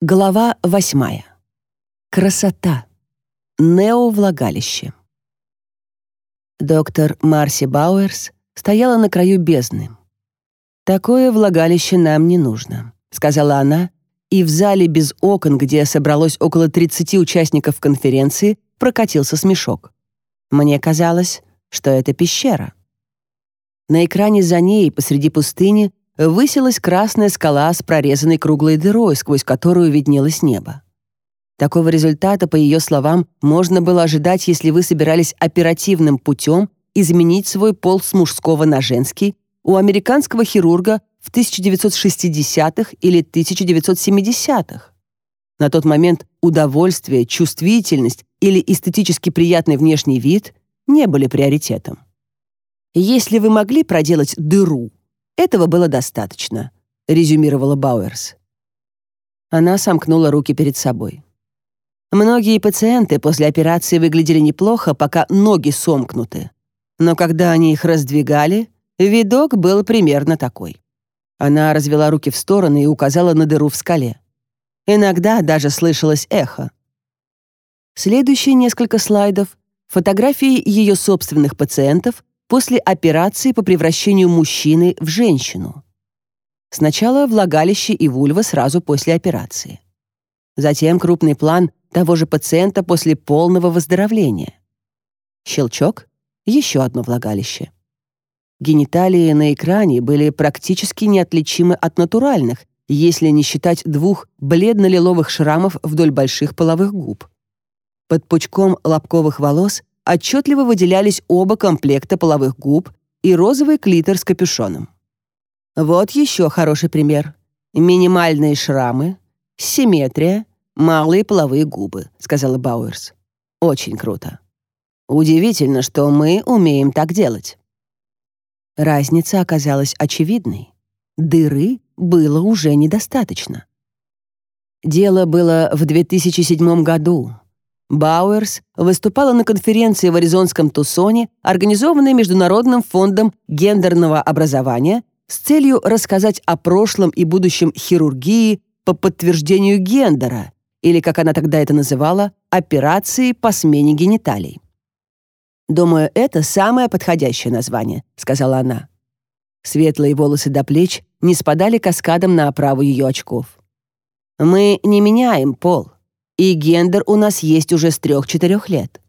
Глава восьмая. Красота. Неовлагалище. Доктор Марси Бауэрс стояла на краю бездны. «Такое влагалище нам не нужно», — сказала она, и в зале без окон, где собралось около 30 участников конференции, прокатился смешок. «Мне казалось, что это пещера». На экране за ней посреди пустыни высилась красная скала с прорезанной круглой дырой, сквозь которую виднелось небо. Такого результата, по ее словам, можно было ожидать, если вы собирались оперативным путем изменить свой пол с мужского на женский у американского хирурга в 1960-х или 1970-х. На тот момент удовольствие, чувствительность или эстетически приятный внешний вид не были приоритетом. Если вы могли проделать дыру «Этого было достаточно», — резюмировала Бауэрс. Она сомкнула руки перед собой. Многие пациенты после операции выглядели неплохо, пока ноги сомкнуты. Но когда они их раздвигали, видок был примерно такой. Она развела руки в стороны и указала на дыру в скале. Иногда даже слышалось эхо. Следующие несколько слайдов — фотографии ее собственных пациентов, после операции по превращению мужчины в женщину. Сначала влагалище и вульва сразу после операции. Затем крупный план того же пациента после полного выздоровления. Щелчок — еще одно влагалище. Гениталии на экране были практически неотличимы от натуральных, если не считать двух бледно-лиловых шрамов вдоль больших половых губ. Под пучком лобковых волос отчетливо выделялись оба комплекта половых губ и розовый клитор с капюшоном. Вот еще хороший пример. Минимальные шрамы, симметрия, малые половые губы, сказала Бауэрс. Очень круто. Удивительно, что мы умеем так делать. Разница оказалась очевидной. Дыры было уже недостаточно. Дело было в 2007 году, Бауэрс выступала на конференции в Аризонском Тусоне, организованной Международным фондом гендерного образования, с целью рассказать о прошлом и будущем хирургии по подтверждению гендера, или, как она тогда это называла, операции по смене гениталий. «Думаю, это самое подходящее название», — сказала она. Светлые волосы до плеч не спадали каскадом на оправу ее очков. «Мы не меняем пол», и гендер у нас есть уже с 3-4 лет.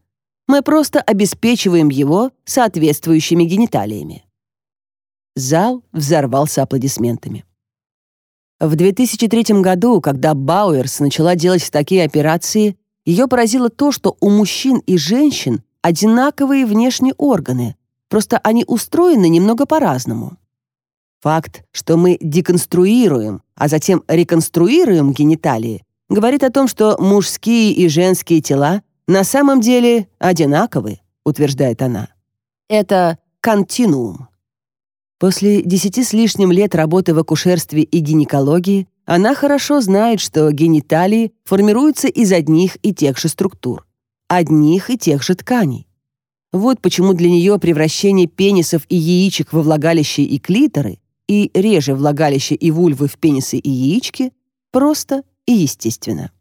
Мы просто обеспечиваем его соответствующими гениталиями. Зал взорвался аплодисментами. В 2003 году, когда Бауэрс начала делать такие операции, ее поразило то, что у мужчин и женщин одинаковые внешние органы, просто они устроены немного по-разному. Факт, что мы деконструируем, а затем реконструируем гениталии, говорит о том, что мужские и женские тела на самом деле одинаковы, утверждает она. Это континуум. После десяти с лишним лет работы в акушерстве и гинекологии она хорошо знает, что гениталии формируются из одних и тех же структур, одних и тех же тканей. Вот почему для нее превращение пенисов и яичек во влагалище и клиторы и реже влагалище и вульвы в пенисы и яички просто и естественно.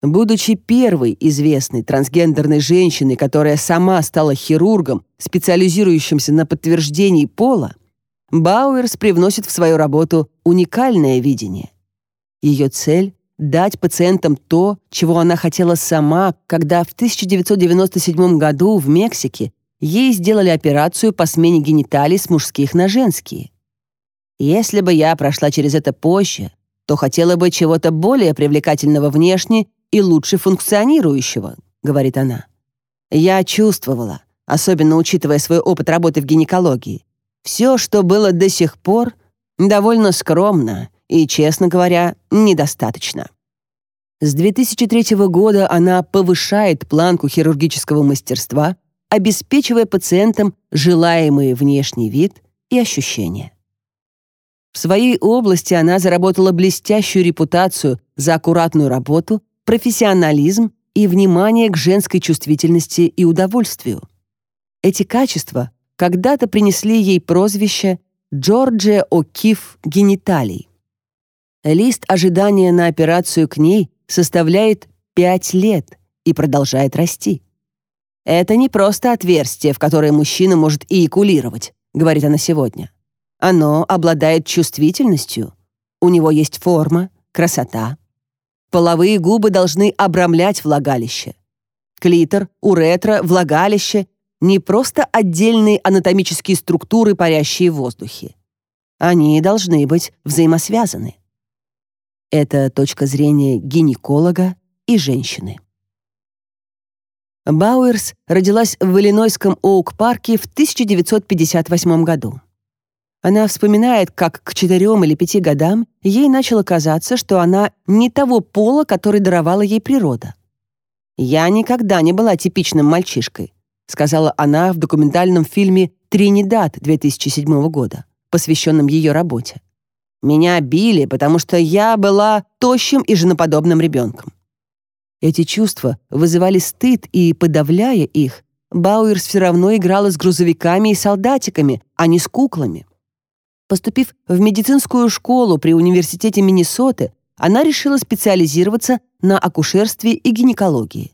Будучи первой известной трансгендерной женщиной, которая сама стала хирургом, специализирующимся на подтверждении пола, Бауэрс привносит в свою работу уникальное видение. Ее цель — дать пациентам то, чего она хотела сама, когда в 1997 году в Мексике ей сделали операцию по смене гениталий с мужских на женские. Если бы я прошла через это позже, то хотела бы чего-то более привлекательного внешне и лучше функционирующего, говорит она. Я чувствовала, особенно учитывая свой опыт работы в гинекологии, все, что было до сих пор, довольно скромно и, честно говоря, недостаточно. С 2003 года она повышает планку хирургического мастерства, обеспечивая пациентам желаемый внешний вид и ощущения. В своей области она заработала блестящую репутацию за аккуратную работу, профессионализм и внимание к женской чувствительности и удовольствию. Эти качества когда-то принесли ей прозвище Джорджия О'Киф гениталий. Лист ожидания на операцию к ней составляет 5 лет и продолжает расти. Это не просто отверстие, в которое мужчина может эякулировать, говорит она сегодня. Оно обладает чувствительностью. У него есть форма, красота. Половые губы должны обрамлять влагалище. Клитор, уретра, влагалище — не просто отдельные анатомические структуры, парящие в воздухе. Они должны быть взаимосвязаны. Это точка зрения гинеколога и женщины. Бауэрс родилась в Иллинойском Оук-парке в 1958 году. Она вспоминает, как к четырем или пяти годам ей начало казаться, что она не того пола, который даровала ей природа. «Я никогда не была типичным мальчишкой», сказала она в документальном фильме «Тринидад» 2007 года, посвященном ее работе. «Меня били, потому что я была тощим и женоподобным ребенком». Эти чувства вызывали стыд, и, подавляя их, Бауэрс все равно играла с грузовиками и солдатиками, а не с куклами. Поступив в медицинскую школу при Университете Миннесоты, она решила специализироваться на акушерстве и гинекологии.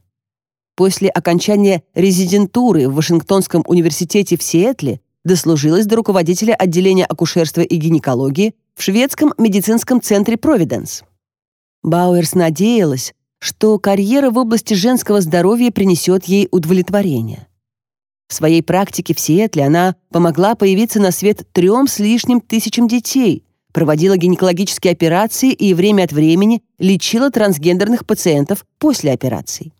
После окончания резидентуры в Вашингтонском университете в Сиэтле дослужилась до руководителя отделения акушерства и гинекологии в шведском медицинском центре «Провиденс». Бауэрс надеялась, что карьера в области женского здоровья принесет ей удовлетворение. В своей практике в Сиэтле она помогла появиться на свет трем с лишним тысячам детей, проводила гинекологические операции и время от времени лечила трансгендерных пациентов после операций.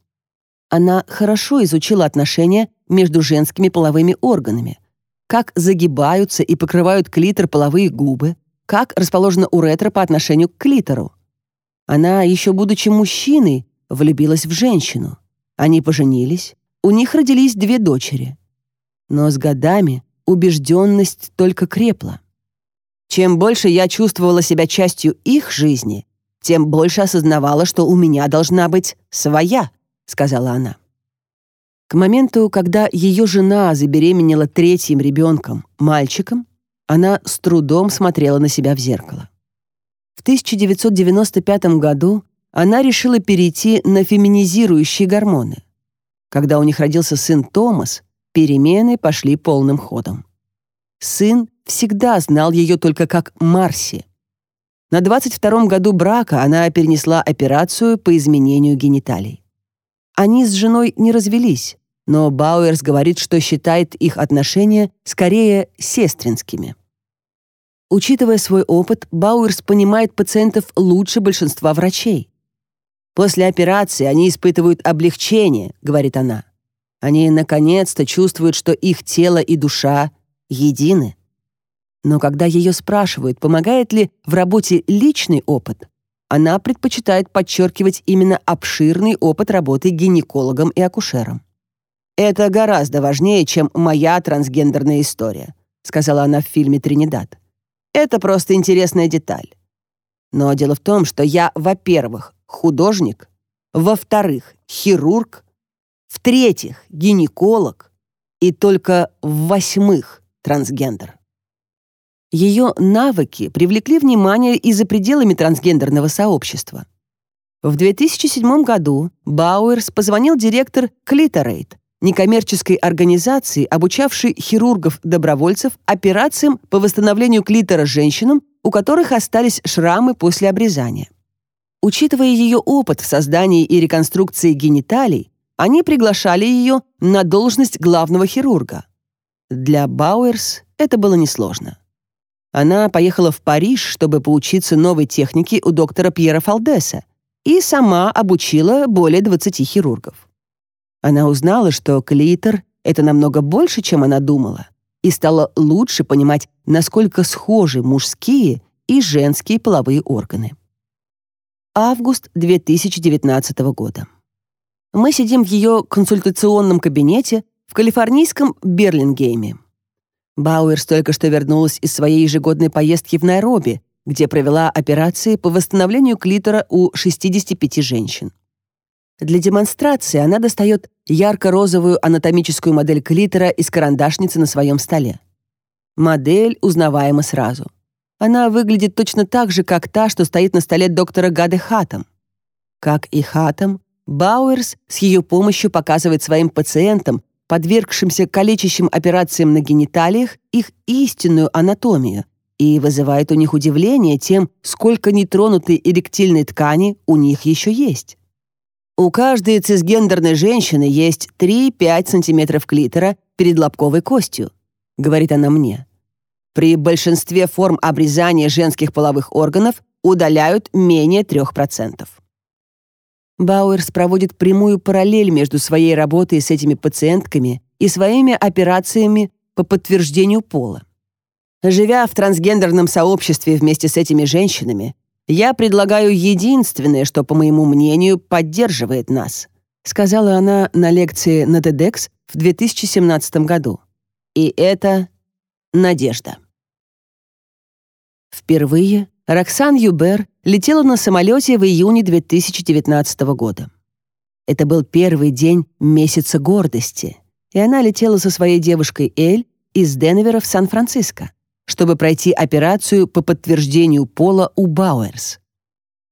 Она хорошо изучила отношения между женскими половыми органами, как загибаются и покрывают клитор половые губы, как расположена уретра по отношению к клитору. Она, еще будучи мужчиной, влюбилась в женщину. Они поженились, у них родились две дочери — но с годами убежденность только крепла. Чем больше я чувствовала себя частью их жизни, тем больше осознавала, что у меня должна быть своя, сказала она. К моменту, когда ее жена забеременела третьим ребенком, мальчиком, она с трудом смотрела на себя в зеркало. В 1995 году она решила перейти на феминизирующие гормоны. Когда у них родился сын Томас, Перемены пошли полным ходом. Сын всегда знал ее только как Марси. На 22-м году брака она перенесла операцию по изменению гениталий. Они с женой не развелись, но Бауэрс говорит, что считает их отношения скорее сестринскими. Учитывая свой опыт, Бауэрс понимает пациентов лучше большинства врачей. «После операции они испытывают облегчение», — говорит она. Они наконец-то чувствуют, что их тело и душа едины. Но когда ее спрашивают, помогает ли в работе личный опыт, она предпочитает подчеркивать именно обширный опыт работы гинекологом и акушером. «Это гораздо важнее, чем моя трансгендерная история», сказала она в фильме «Тринидад». «Это просто интересная деталь. Но дело в том, что я, во-первых, художник, во-вторых, хирург, в-третьих, гинеколог и только в-восьмых, трансгендер. Ее навыки привлекли внимание и за пределами трансгендерного сообщества. В 2007 году Бауэрс позвонил директор Клиторейт, некоммерческой организации, обучавшей хирургов-добровольцев операциям по восстановлению клитора женщинам, у которых остались шрамы после обрезания. Учитывая ее опыт в создании и реконструкции гениталий, они приглашали ее на должность главного хирурга. Для Бауэрс это было несложно. Она поехала в Париж, чтобы поучиться новой технике у доктора Пьера Фалдеса и сама обучила более 20 хирургов. Она узнала, что клитор — это намного больше, чем она думала, и стала лучше понимать, насколько схожи мужские и женские половые органы. Август 2019 года. Мы сидим в ее консультационном кабинете в калифорнийском Берлингейме. Бауэрс только что вернулась из своей ежегодной поездки в Найроби, где провела операции по восстановлению клитора у 65 женщин. Для демонстрации она достает ярко-розовую анатомическую модель клитора из карандашницы на своем столе. Модель узнаваема сразу. Она выглядит точно так же, как та, что стоит на столе доктора Гады Хатам. Как и Хатам, Бауэрс с ее помощью показывает своим пациентам, подвергшимся калечащим операциям на гениталиях, их истинную анатомию и вызывает у них удивление тем, сколько нетронутой эректильной ткани у них еще есть. У каждой цисгендерной женщины есть 3-5 сантиметров клитора перед лобковой костью, говорит она мне. При большинстве форм обрезания женских половых органов удаляют менее 3%. Бауэрс проводит прямую параллель между своей работой с этими пациентками и своими операциями по подтверждению пола. Живя в трансгендерном сообществе вместе с этими женщинами, я предлагаю единственное, что, по моему мнению, поддерживает нас, сказала она на лекции на TEDx в 2017 году. И это надежда. Впервые Роксан Юбер летела на самолете в июне 2019 года. Это был первый день месяца гордости, и она летела со своей девушкой Эль из Денвера в Сан-Франциско, чтобы пройти операцию по подтверждению пола у Бауэрс.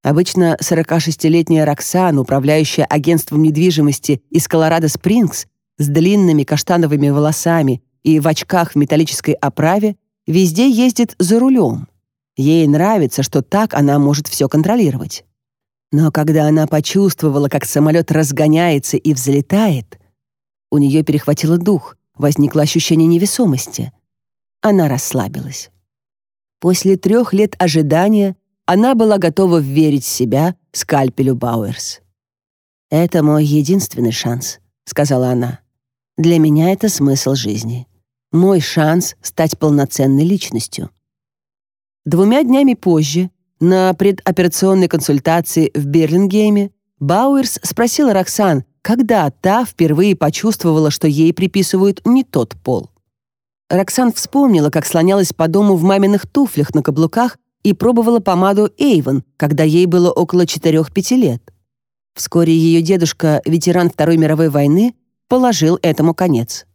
Обычно 46-летняя Роксан, управляющая агентством недвижимости из Колорадо-Спрингс, с длинными каштановыми волосами и в очках в металлической оправе, везде ездит за рулем — Ей нравится, что так она может все контролировать. Но когда она почувствовала, как самолет разгоняется и взлетает, у нее перехватило дух, возникло ощущение невесомости. Она расслабилась. После трех лет ожидания она была готова верить в себя скальпелю Бауэрс. «Это мой единственный шанс», — сказала она. «Для меня это смысл жизни. Мой шанс стать полноценной личностью». Двумя днями позже, на предоперационной консультации в Берлингейме, Бауэрс спросила Роксан, когда та впервые почувствовала, что ей приписывают не тот пол. Роксан вспомнила, как слонялась по дому в маминых туфлях на каблуках и пробовала помаду Эйвен, когда ей было около 4-5 лет. Вскоре ее дедушка, ветеран Второй мировой войны, положил этому конец.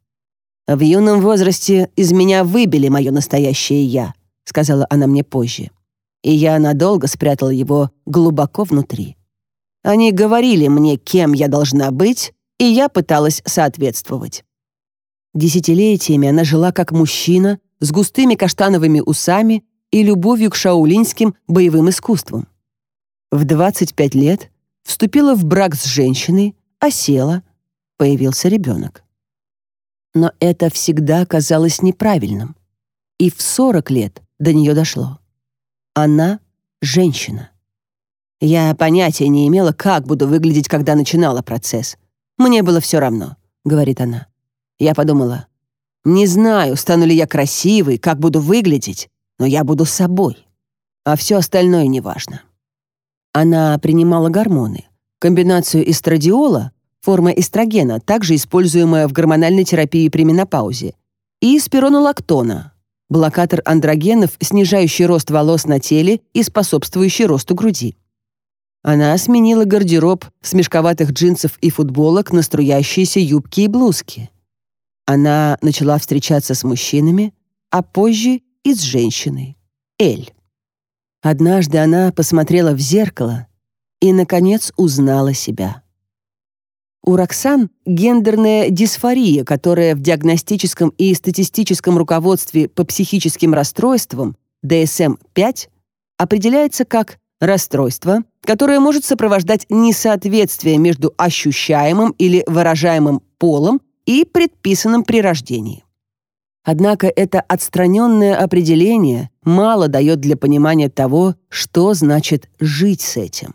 «В юном возрасте из меня выбили мое настоящее «я», — сказала она мне позже. И я надолго спрятал его глубоко внутри. Они говорили мне, кем я должна быть, и я пыталась соответствовать. Десятилетиями она жила как мужчина, с густыми каштановыми усами и любовью к шаулинским боевым искусствам. В 25 лет вступила в брак с женщиной, осела, появился ребенок. Но это всегда казалось неправильным. И в 40 лет до нее дошло. Она — женщина. Я понятия не имела, как буду выглядеть, когда начинала процесс. Мне было все равно, говорит она. Я подумала, не знаю, стану ли я красивой, как буду выглядеть, но я буду собой. А все остальное неважно. Она принимала гормоны, комбинацию эстрадиола, форма эстрогена, также используемая в гормональной терапии при менопаузе, и спиронолактона, Блокатор андрогенов, снижающий рост волос на теле и способствующий росту груди. Она сменила гардероб с мешковатых джинсов и футболок на струящиеся юбки и блузки. Она начала встречаться с мужчинами, а позже и с женщиной, Эль. Однажды она посмотрела в зеркало и, наконец, узнала себя. У Роксан гендерная дисфория, которая в диагностическом и статистическом руководстве по психическим расстройствам DSM-5 определяется как расстройство, которое может сопровождать несоответствие между ощущаемым или выражаемым полом и предписанным при рождении. Однако это отстраненное определение мало дает для понимания того, что значит жить с этим.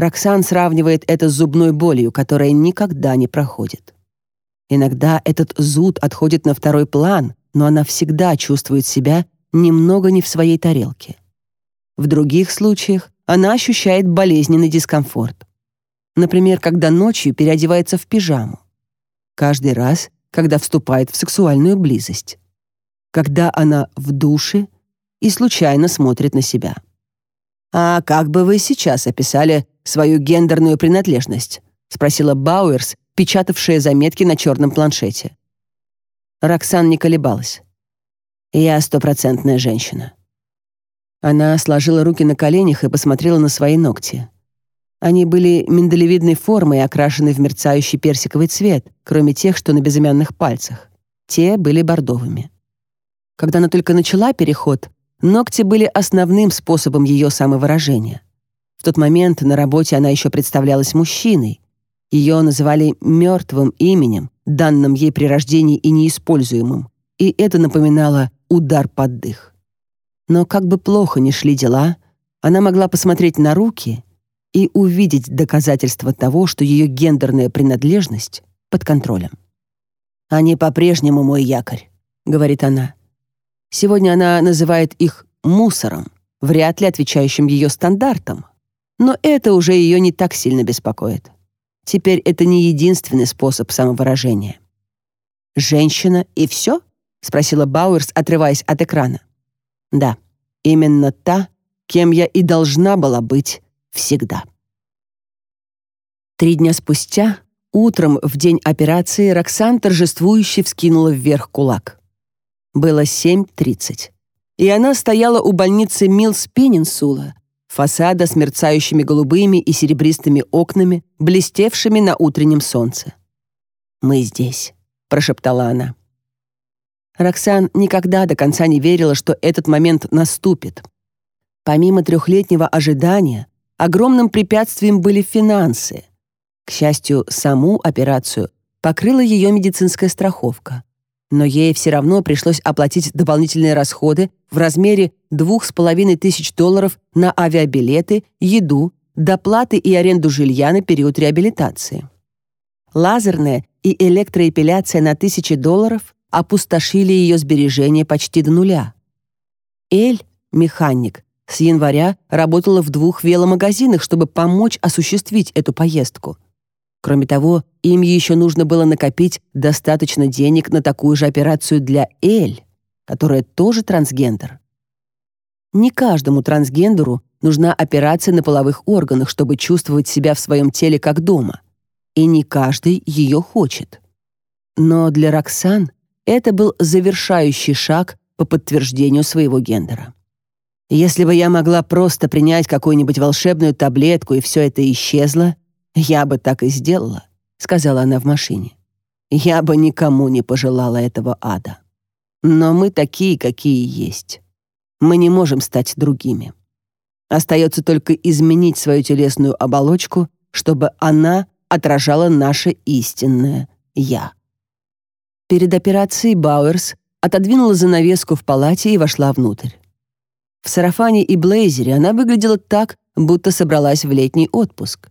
Роксан сравнивает это с зубной болью, которая никогда не проходит. Иногда этот зуд отходит на второй план, но она всегда чувствует себя немного не в своей тарелке. В других случаях она ощущает болезненный дискомфорт. Например, когда ночью переодевается в пижаму. Каждый раз, когда вступает в сексуальную близость. Когда она в душе и случайно смотрит на себя. А как бы вы сейчас описали свою гендерную принадлежность?» — спросила Бауэрс, печатавшая заметки на черном планшете. Роксан не колебалась. «Я стопроцентная женщина». Она сложила руки на коленях и посмотрела на свои ногти. Они были миндалевидной формы и окрашены в мерцающий персиковый цвет, кроме тех, что на безымянных пальцах. Те были бордовыми. Когда она только начала переход, ногти были основным способом ее самовыражения. В тот момент на работе она еще представлялась мужчиной. Ее называли мертвым именем, данным ей при рождении и неиспользуемым, и это напоминало удар под дых. Но как бы плохо ни шли дела, она могла посмотреть на руки и увидеть доказательства того, что ее гендерная принадлежность под контролем. «Они по-прежнему мой якорь», — говорит она. Сегодня она называет их «мусором», вряд ли отвечающим ее стандартам, но это уже ее не так сильно беспокоит. Теперь это не единственный способ самовыражения. «Женщина и все?» — спросила Бауэрс, отрываясь от экрана. «Да, именно та, кем я и должна была быть всегда». Три дня спустя, утром в день операции, Роксан торжествующе вскинула вверх кулак. Было 7.30. И она стояла у больницы Милс Пенинсула, фасада с мерцающими голубыми и серебристыми окнами, блестевшими на утреннем солнце. «Мы здесь», — прошептала она. Роксан никогда до конца не верила, что этот момент наступит. Помимо трехлетнего ожидания, огромным препятствием были финансы. К счастью, саму операцию покрыла ее медицинская страховка но ей все равно пришлось оплатить дополнительные расходы в размере 2500 долларов на авиабилеты, еду, доплаты и аренду жилья на период реабилитации. Лазерная и электроэпиляция на тысячи долларов опустошили ее сбережения почти до нуля. Эль, механик, с января работала в двух веломагазинах, чтобы помочь осуществить эту поездку – Кроме того, им еще нужно было накопить достаточно денег на такую же операцию для Эль, которая тоже трансгендер. Не каждому трансгендеру нужна операция на половых органах, чтобы чувствовать себя в своем теле как дома. И не каждый ее хочет. Но для Роксан это был завершающий шаг по подтверждению своего гендера. Если бы я могла просто принять какую-нибудь волшебную таблетку и все это исчезло — я бы так и сделала, сказала она в машине. Я бы никому не пожелала этого ада. Но мы такие, какие есть. Мы не можем стать другими. Остается только изменить свою телесную оболочку, чтобы она отражала наше истинное «я». Перед операцией Бауэрс отодвинула занавеску в палате и вошла внутрь. В сарафане и блейзере она выглядела так, будто собралась в летний отпуск.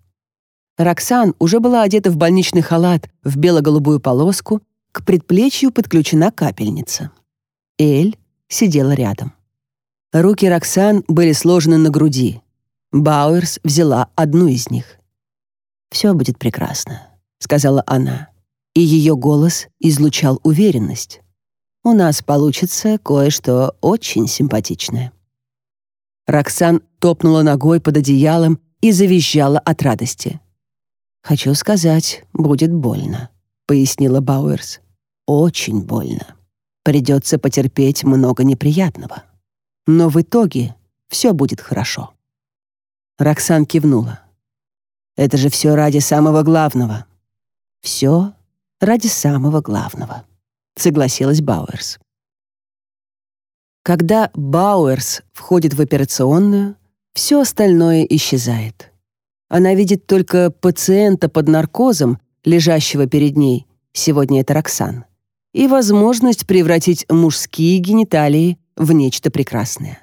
Роксан уже была одета в больничный халат в бело-голубую полоску, к предплечью подключена капельница. Эль сидела рядом. Руки Роксан были сложены на груди. Бауэрс взяла одну из них. «Все будет прекрасно», — сказала она, и ее голос излучал уверенность. «У нас получится кое-что очень симпатичное». Роксан топнула ногой под одеялом и завизжала от радости. «Хочу сказать, будет больно», — пояснила Бауэрс. «Очень больно. Придется потерпеть много неприятного. Но в итоге все будет хорошо». Роксан кивнула. «Это же все ради самого главного». «Все ради самого главного», — согласилась Бауэрс. Когда Бауэрс входит в операционную, все остальное исчезает. Она видит только пациента под наркозом, лежащего перед ней, сегодня это Роксан, и возможность превратить мужские гениталии в нечто прекрасное.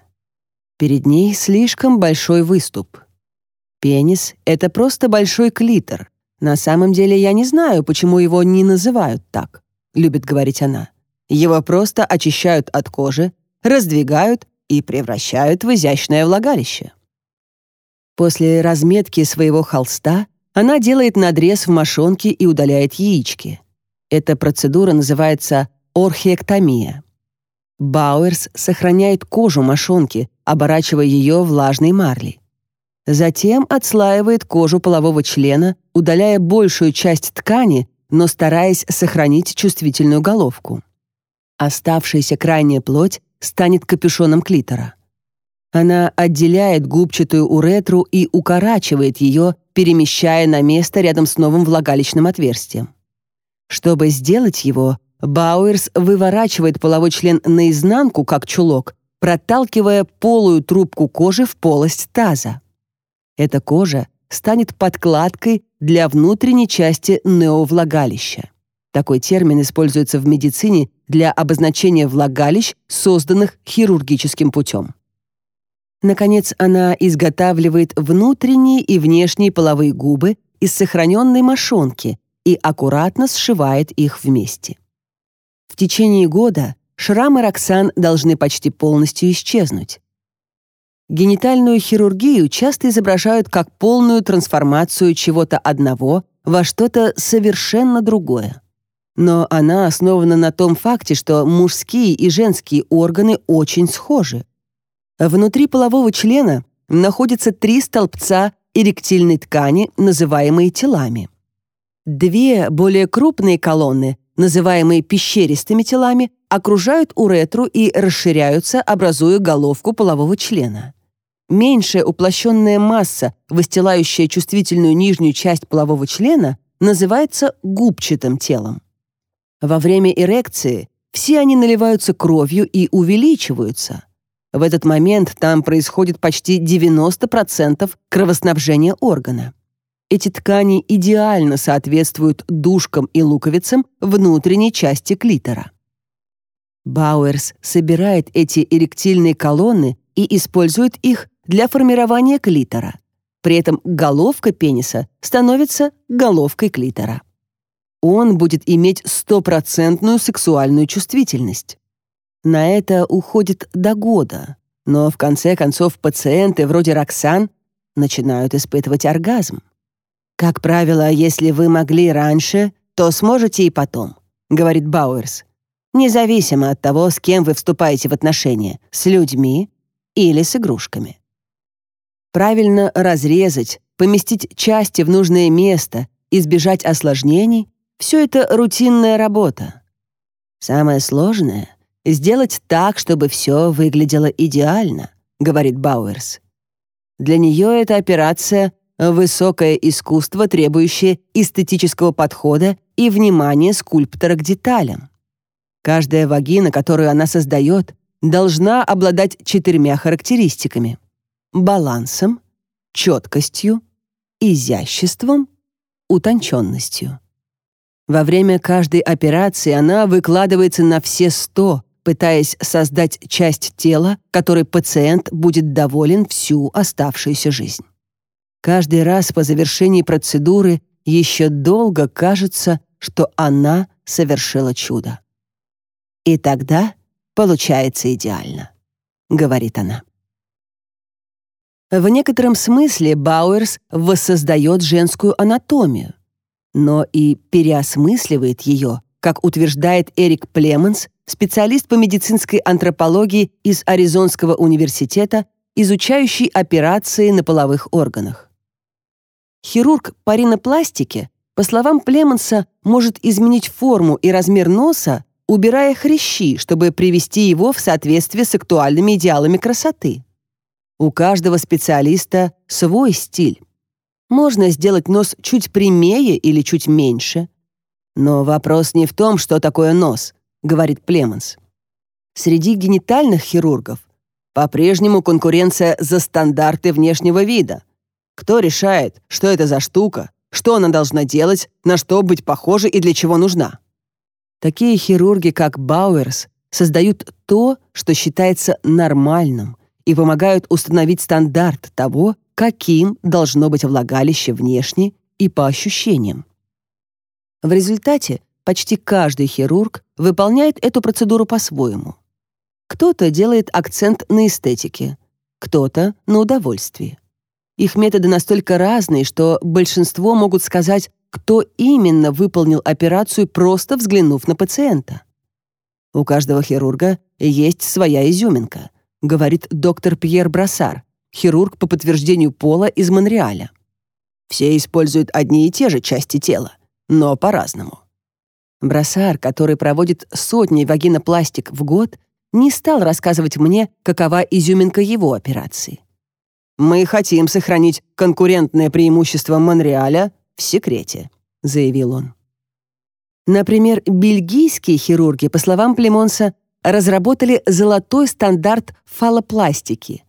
Перед ней слишком большой выступ. Пенис — это просто большой клитор. На самом деле я не знаю, почему его не называют так, любит говорить она. Его просто очищают от кожи, раздвигают и превращают в изящное влагалище. После разметки своего холста она делает надрез в мошонке и удаляет яички. Эта процедура называется орхиэктомия. Бауэрс сохраняет кожу мошонки, оборачивая ее влажной марлей. Затем отслаивает кожу полового члена, удаляя большую часть ткани, но стараясь сохранить чувствительную головку. Оставшаяся крайняя плоть станет капюшоном клитора. Она отделяет губчатую уретру и укорачивает ее, перемещая на место рядом с новым влагалищным отверстием. Чтобы сделать его, Бауэрс выворачивает половой член наизнанку, как чулок, проталкивая полую трубку кожи в полость таза. Эта кожа станет подкладкой для внутренней части неовлагалища. Такой термин используется в медицине для обозначения влагалищ, созданных хирургическим путем. Наконец, она изготавливает внутренние и внешние половые губы из сохраненной мошонки и аккуратно сшивает их вместе. В течение года шрамы Роксан должны почти полностью исчезнуть. Генитальную хирургию часто изображают как полную трансформацию чего-то одного во что-то совершенно другое. Но она основана на том факте, что мужские и женские органы очень схожи. Внутри полового члена находятся три столбца эректильной ткани, называемые телами. Две более крупные колонны, называемые пещеристыми телами, окружают уретру и расширяются, образуя головку полового члена. Меньшая уплощенная масса, выстилающая чувствительную нижнюю часть полового члена, называется губчатым телом. Во время эрекции все они наливаются кровью и увеличиваются – в этот момент там происходит почти 90% кровоснабжения органа. Эти ткани идеально соответствуют дужкам и луковицам внутренней части клитора. Бауэрс собирает эти эректильные колонны и использует их для формирования клитора. При этом головка пениса становится головкой клитора. Он будет иметь стопроцентную сексуальную чувствительность. На это уходит до года. Но в конце концов пациенты вроде Роксан начинают испытывать оргазм. «Как правило, если вы могли раньше, то сможете и потом», — говорит Бауэрс. «Независимо от того, с кем вы вступаете в отношения, с людьми или с игрушками». Правильно разрезать, поместить части в нужное место, избежать осложнений — все это рутинная работа. Самое сложное «Сделать так, чтобы все выглядело идеально», — говорит Бауэрс. Для нее эта операция — высокое искусство, требующее эстетического подхода и внимания скульптора к деталям. Каждая вагина, которую она создает, должна обладать четырьмя характеристиками — балансом, четкостью, изяществом, утонченностью. Во время каждой операции она выкладывается на все сто, пытаясь создать часть тела, которой пациент будет доволен всю оставшуюся жизнь. Каждый раз по завершении процедуры еще долго кажется, что она совершила чудо. «И тогда получается идеально», — говорит она. В некотором смысле Бауэрс воссоздает женскую анатомию, но и переосмысливает ее, как утверждает Эрик Племенс, специалист по медицинской антропологии из Аризонского университета, изучающий операции на половых органах. Хирург по ринопластике, по словам Племенса, может изменить форму и размер носа, убирая хрящи, чтобы привести его в соответствие с актуальными идеалами красоты. У каждого специалиста свой стиль. Можно сделать нос чуть прямее или чуть меньше, «Но вопрос не в том, что такое нос», — говорит Племонс. Среди генитальных хирургов по-прежнему конкуренция за стандарты внешнего вида. Кто решает, что это за штука, что она должна делать, на что быть похожа и для чего нужна? Такие хирурги, как Бауэрс, создают то, что считается нормальным, и помогают установить стандарт того, каким должно быть влагалище внешне и по ощущениям. В результате почти каждый хирург выполняет эту процедуру по-своему. Кто-то делает акцент на эстетике, кто-то — на удовольствии. Их методы настолько разные, что большинство могут сказать, кто именно выполнил операцию, просто взглянув на пациента. У каждого хирурга есть своя изюминка, говорит доктор Пьер Брасар, хирург по подтверждению пола из Монреаля. Все используют одни и те же части тела — но по-разному. Бросар, который проводит сотни вагинопластик в год, не стал рассказывать мне, какова изюминка его операции. «Мы хотим сохранить конкурентное преимущество Монреаля в секрете», — заявил он. Например, бельгийские хирурги, по словам Племонса, разработали золотой стандарт фалопластики.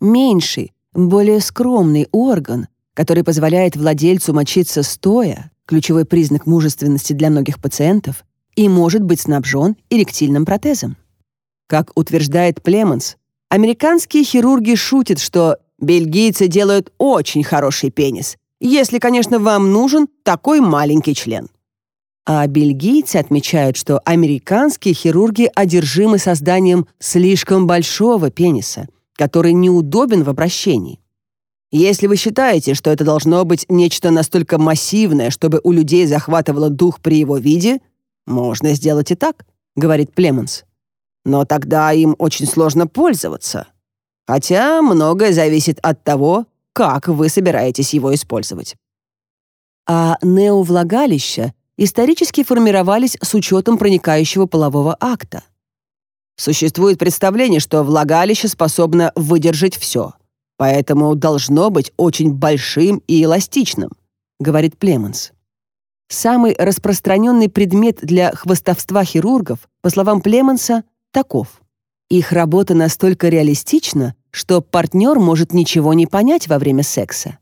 Меньший, более скромный орган, который позволяет владельцу мочиться стоя, ключевой признак мужественности для многих пациентов, и может быть снабжен эректильным протезом. Как утверждает Племонс, американские хирурги шутят, что бельгийцы делают очень хороший пенис, если, конечно, вам нужен такой маленький член. А бельгийцы отмечают, что американские хирурги одержимы созданием слишком большого пениса, который неудобен в обращении. Если вы считаете, что это должно быть нечто настолько массивное, чтобы у людей захватывало дух при его виде, можно сделать и так, говорит Племенс. Но тогда им очень сложно пользоваться. Хотя многое зависит от того, как вы собираетесь его использовать. А неовлагалища исторически формировались с учетом проникающего полового акта. Существует представление, что влагалище способно выдержать все — поэтому должно быть очень большим и эластичным», — говорит Племонс. Самый распространенный предмет для хвостовства хирургов, по словам Племонса, таков. Их работа настолько реалистична, что партнер может ничего не понять во время секса.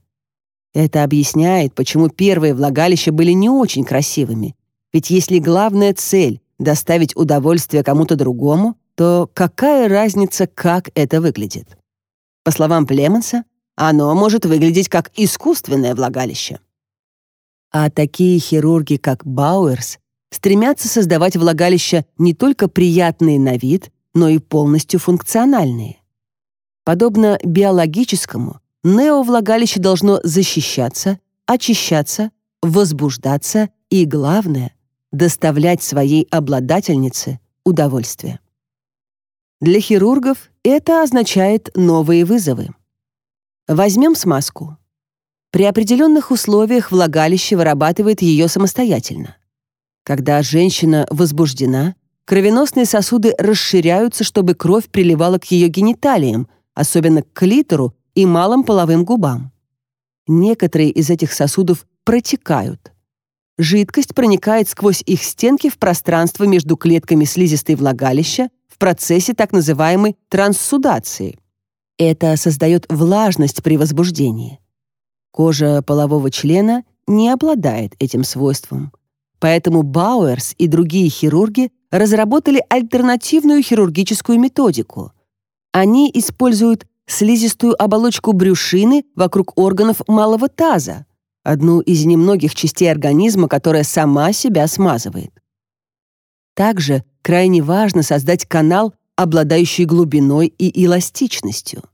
Это объясняет, почему первые влагалища были не очень красивыми. Ведь если главная цель — доставить удовольствие кому-то другому, то какая разница, как это выглядит? По словам Племенса, оно может выглядеть как искусственное влагалище. А такие хирурги, как Бауэрс, стремятся создавать влагалища не только приятные на вид, но и полностью функциональные. Подобно биологическому, неовлагалище должно защищаться, очищаться, возбуждаться и, главное, доставлять своей обладательнице удовольствие. Для хирургов это означает новые вызовы. Возьмем смазку. При определенных условиях влагалище вырабатывает ее самостоятельно. Когда женщина возбуждена, кровеносные сосуды расширяются, чтобы кровь приливала к ее гениталиям, особенно к клитору и малым половым губам. Некоторые из этих сосудов протекают. Жидкость проникает сквозь их стенки в пространство между клетками слизистой влагалища процессе так называемой транссудации. Это создает влажность при возбуждении. Кожа полового члена не обладает этим свойством. Поэтому Бауэрс и другие хирурги разработали альтернативную хирургическую методику. Они используют слизистую оболочку брюшины вокруг органов малого таза, одну из немногих частей организма, которая сама себя смазывает. Также крайне важно создать канал, обладающий глубиной и эластичностью.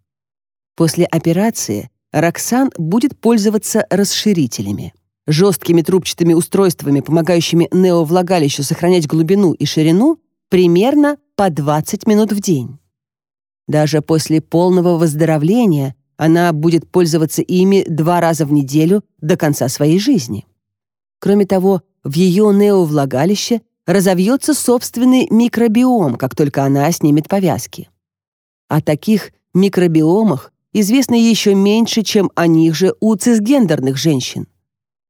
После операции Роксан будет пользоваться расширителями, жесткими трубчатыми устройствами, помогающими неовлагалищу сохранять глубину и ширину примерно по 20 минут в день. Даже после полного выздоровления она будет пользоваться ими два раза в неделю до конца своей жизни. Кроме того, в ее неовлагалище разовьется собственный микробиом, как только она снимет повязки. О таких микробиомах известно еще меньше, чем о них же у цисгендерных женщин.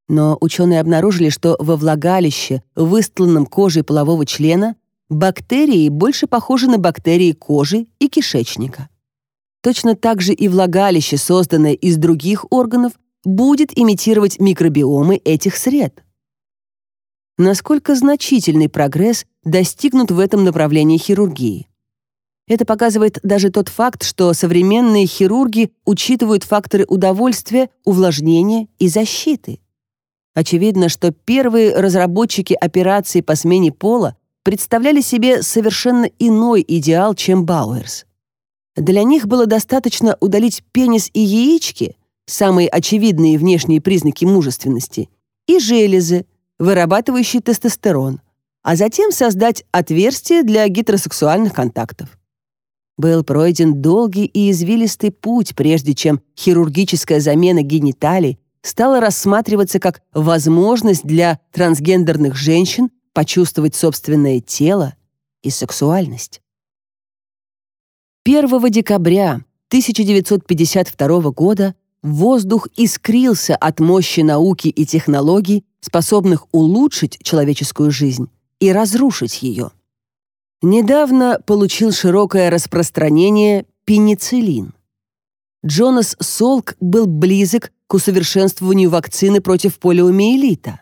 Но ученые обнаружили, что во влагалище, выстланном кожей полового члена, бактерии больше похожи на бактерии кожи и кишечника. Точно так же и влагалище, созданное из других органов, будет имитировать микробиомы этих сред насколько значительный прогресс достигнут в этом направлении хирургии. Это показывает даже тот факт, что современные хирурги учитывают факторы удовольствия, увлажнения и защиты. Очевидно, что первые разработчики операции по смене пола представляли себе совершенно иной идеал, чем Бауэрс. Для них было достаточно удалить пенис и яички, самые очевидные внешние признаки мужественности, и железы, вырабатывающий тестостерон, а затем создать отверстие для гетеросексуальных контактов. Был пройден долгий и извилистый путь, прежде чем хирургическая замена гениталий стала рассматриваться как возможность для трансгендерных женщин почувствовать собственное тело и сексуальность. 1 декабря 1952 года воздух искрился от мощи науки и технологий способных улучшить человеческую жизнь и разрушить ее. Недавно получил широкое распространение пенициллин. Джонас Солк был близок к усовершенствованию вакцины против полиомиелита.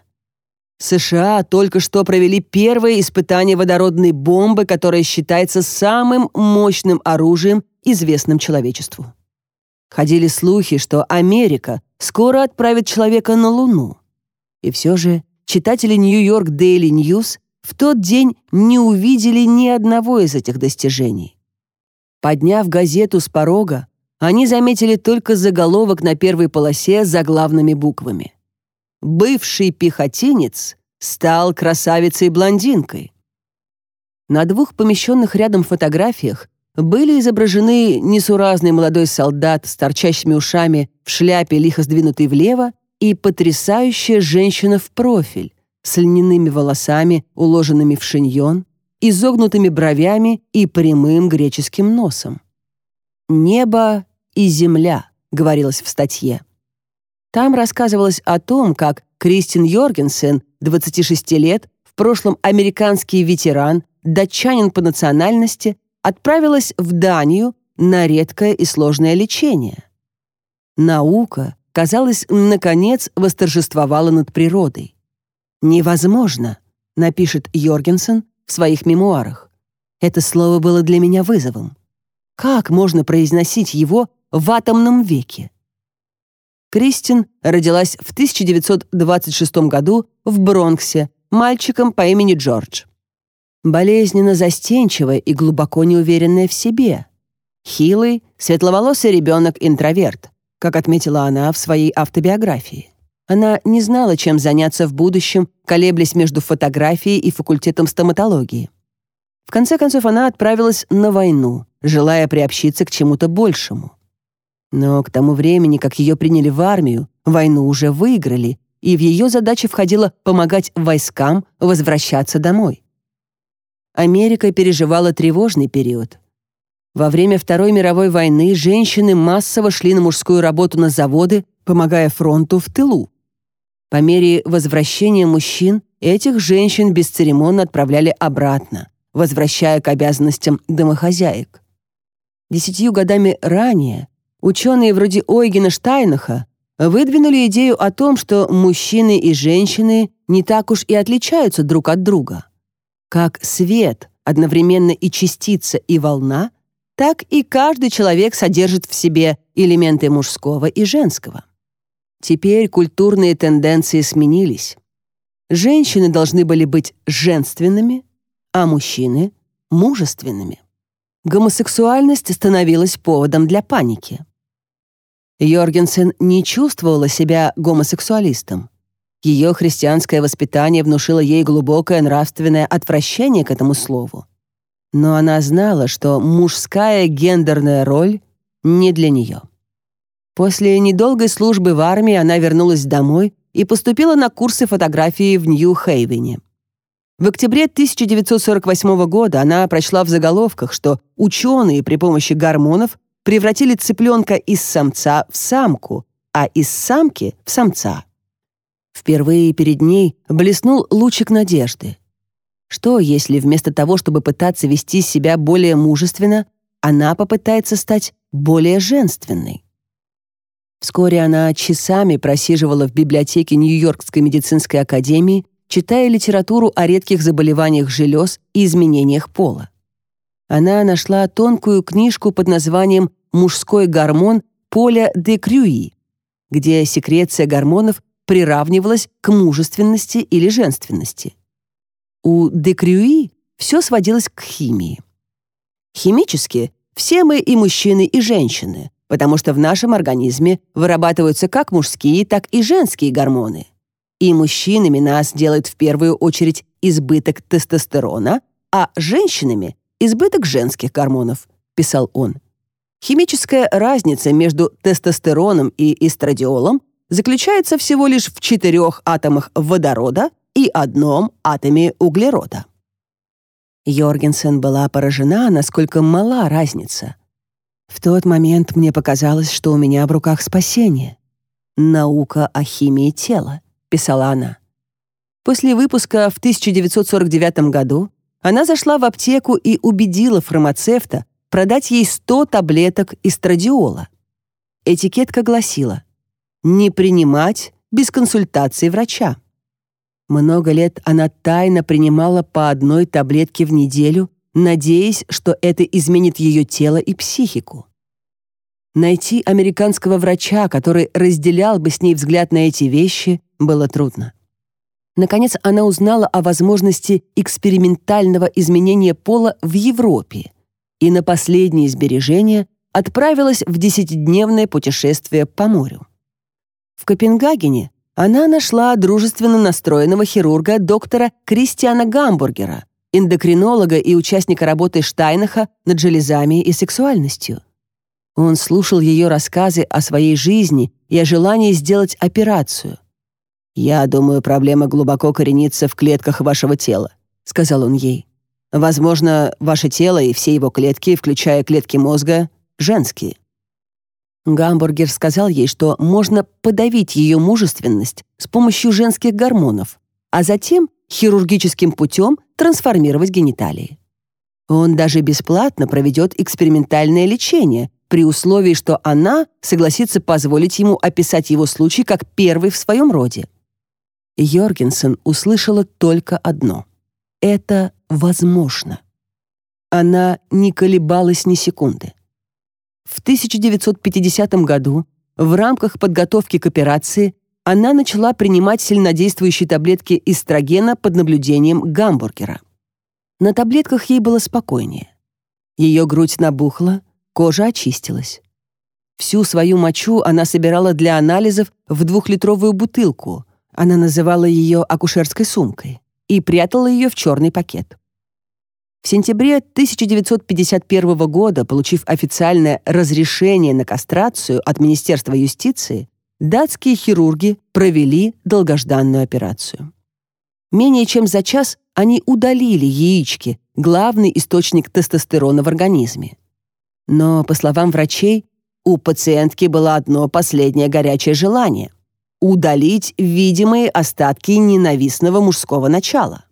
США только что провели первое испытание водородной бомбы, которая считается самым мощным оружием, известным человечеству. Ходили слухи, что Америка скоро отправит человека на Луну. И все же читатели Нью-Йорк Daily News в тот день не увидели ни одного из этих достижений. Подняв газету с порога, они заметили только заголовок на первой полосе за главными буквами. «Бывший пехотинец стал красавицей-блондинкой». На двух помещенных рядом фотографиях были изображены несуразный молодой солдат с торчащими ушами в шляпе, лихо сдвинутый влево, и потрясающая женщина в профиль, с льняными волосами, уложенными в шиньон, изогнутыми бровями и прямым греческим носом. «Небо и земля», — говорилось в статье. Там рассказывалось о том, как Кристин Йоргенсен, 26 лет, в прошлом американский ветеран, датчанин по национальности, отправилась в Данию на редкое и сложное лечение. Наука, казалось, наконец восторжествовала над природой. «Невозможно», — напишет Йоргенсен в своих мемуарах. «Это слово было для меня вызовом. Как можно произносить его в атомном веке?» Кристин родилась в 1926 году в Бронксе мальчиком по имени Джордж. Болезненно застенчивая и глубоко неуверенная в себе. Хилый, светловолосый ребенок-интроверт как отметила она в своей автобиографии. Она не знала, чем заняться в будущем, колеблясь между фотографией и факультетом стоматологии. В конце концов, она отправилась на войну, желая приобщиться к чему-то большему. Но к тому времени, как ее приняли в армию, войну уже выиграли, и в ее задачи входило помогать войскам возвращаться домой. Америка переживала тревожный период. Во время Второй мировой войны женщины массово шли на мужскую работу на заводы, помогая фронту в тылу. По мере возвращения мужчин этих женщин бесцеремонно отправляли обратно, возвращая к обязанностям домохозяек. Десятью годами ранее ученые вроде Ойгена Штайнаха выдвинули идею о том, что мужчины и женщины не так уж и отличаются друг от друга. Как свет, одновременно и частица, и волна — так и каждый человек содержит в себе элементы мужского и женского. Теперь культурные тенденции сменились. Женщины должны были быть женственными, а мужчины — мужественными. Гомосексуальность становилась поводом для паники. Йоргенсен не чувствовала себя гомосексуалистом. Ее христианское воспитание внушило ей глубокое нравственное отвращение к этому слову но она знала, что мужская гендерная роль не для нее. После недолгой службы в армии она вернулась домой и поступила на курсы фотографии в Нью-Хейвене. В октябре 1948 года она прочла в заголовках, что ученые при помощи гормонов превратили цыпленка из самца в самку, а из самки — в самца. Впервые перед ней блеснул лучик надежды. Что, если вместо того, чтобы пытаться вести себя более мужественно, она попытается стать более женственной? Вскоре она часами просиживала в библиотеке Нью-Йоркской медицинской академии, читая литературу о редких заболеваниях желез и изменениях пола. Она нашла тонкую книжку под названием «Мужской гормон» Поля де Крюи, где секреция гормонов приравнивалась к мужественности или женственности. У Декрюи все сводилось к химии. Химически все мы и мужчины, и женщины, потому что в нашем организме вырабатываются как мужские, так и женские гормоны. И мужчинами нас делает в первую очередь избыток тестостерона, а женщинами — избыток женских гормонов, писал он. Химическая разница между тестостероном и эстрадиолом заключается всего лишь в четырех атомах водорода — и одном атоме углерода. Йоргенсен была поражена, насколько мала разница. В тот момент мне показалось, что у меня в руках спасение. «Наука о химии тела», — писала она. После выпуска в 1949 году она зашла в аптеку и убедила фармацевта продать ей 100 таблеток эстрадиола. Этикетка гласила «Не принимать без консультации врача». Много лет она тайно принимала по одной таблетке в неделю, надеясь, что это изменит ее тело и психику. Найти американского врача, который разделял бы с ней взгляд на эти вещи, было трудно. Наконец она узнала о возможности экспериментального изменения пола в Европе и на последние сбережения отправилась в десятидневное путешествие по морю. В Копенгагене она нашла дружественно настроенного хирурга доктора Кристиана Гамбургера, эндокринолога и участника работы Штайнаха над железами и сексуальностью. Он слушал ее рассказы о своей жизни и о желании сделать операцию. «Я думаю, проблема глубоко коренится в клетках вашего тела», — сказал он ей. «Возможно, ваше тело и все его клетки, включая клетки мозга, женские. Гамбургер сказал ей, что можно подавить ее мужественность с помощью женских гормонов, а затем хирургическим путем трансформировать гениталии. Он даже бесплатно проведет экспериментальное лечение при условии, что она согласится позволить ему описать его случай как первый в своем роде. Йоргенсен услышала только одно. Это возможно. Она не колебалась ни секунды. В 1950 году в рамках подготовки к операции она начала принимать сильнодействующие таблетки эстрогена под наблюдением гамбургера. На таблетках ей было спокойнее. Ее грудь набухла, кожа очистилась. Всю свою мочу она собирала для анализов в двухлитровую бутылку, она называла ее акушерской сумкой, и прятала ее в черный пакет. В сентябре 1951 года, получив официальное разрешение на кастрацию от Министерства юстиции, датские хирурги провели долгожданную операцию. Менее чем за час они удалили яички, главный источник тестостерона в организме. Но, по словам врачей, у пациентки было одно последнее горячее желание — удалить видимые остатки ненавистного мужского начала.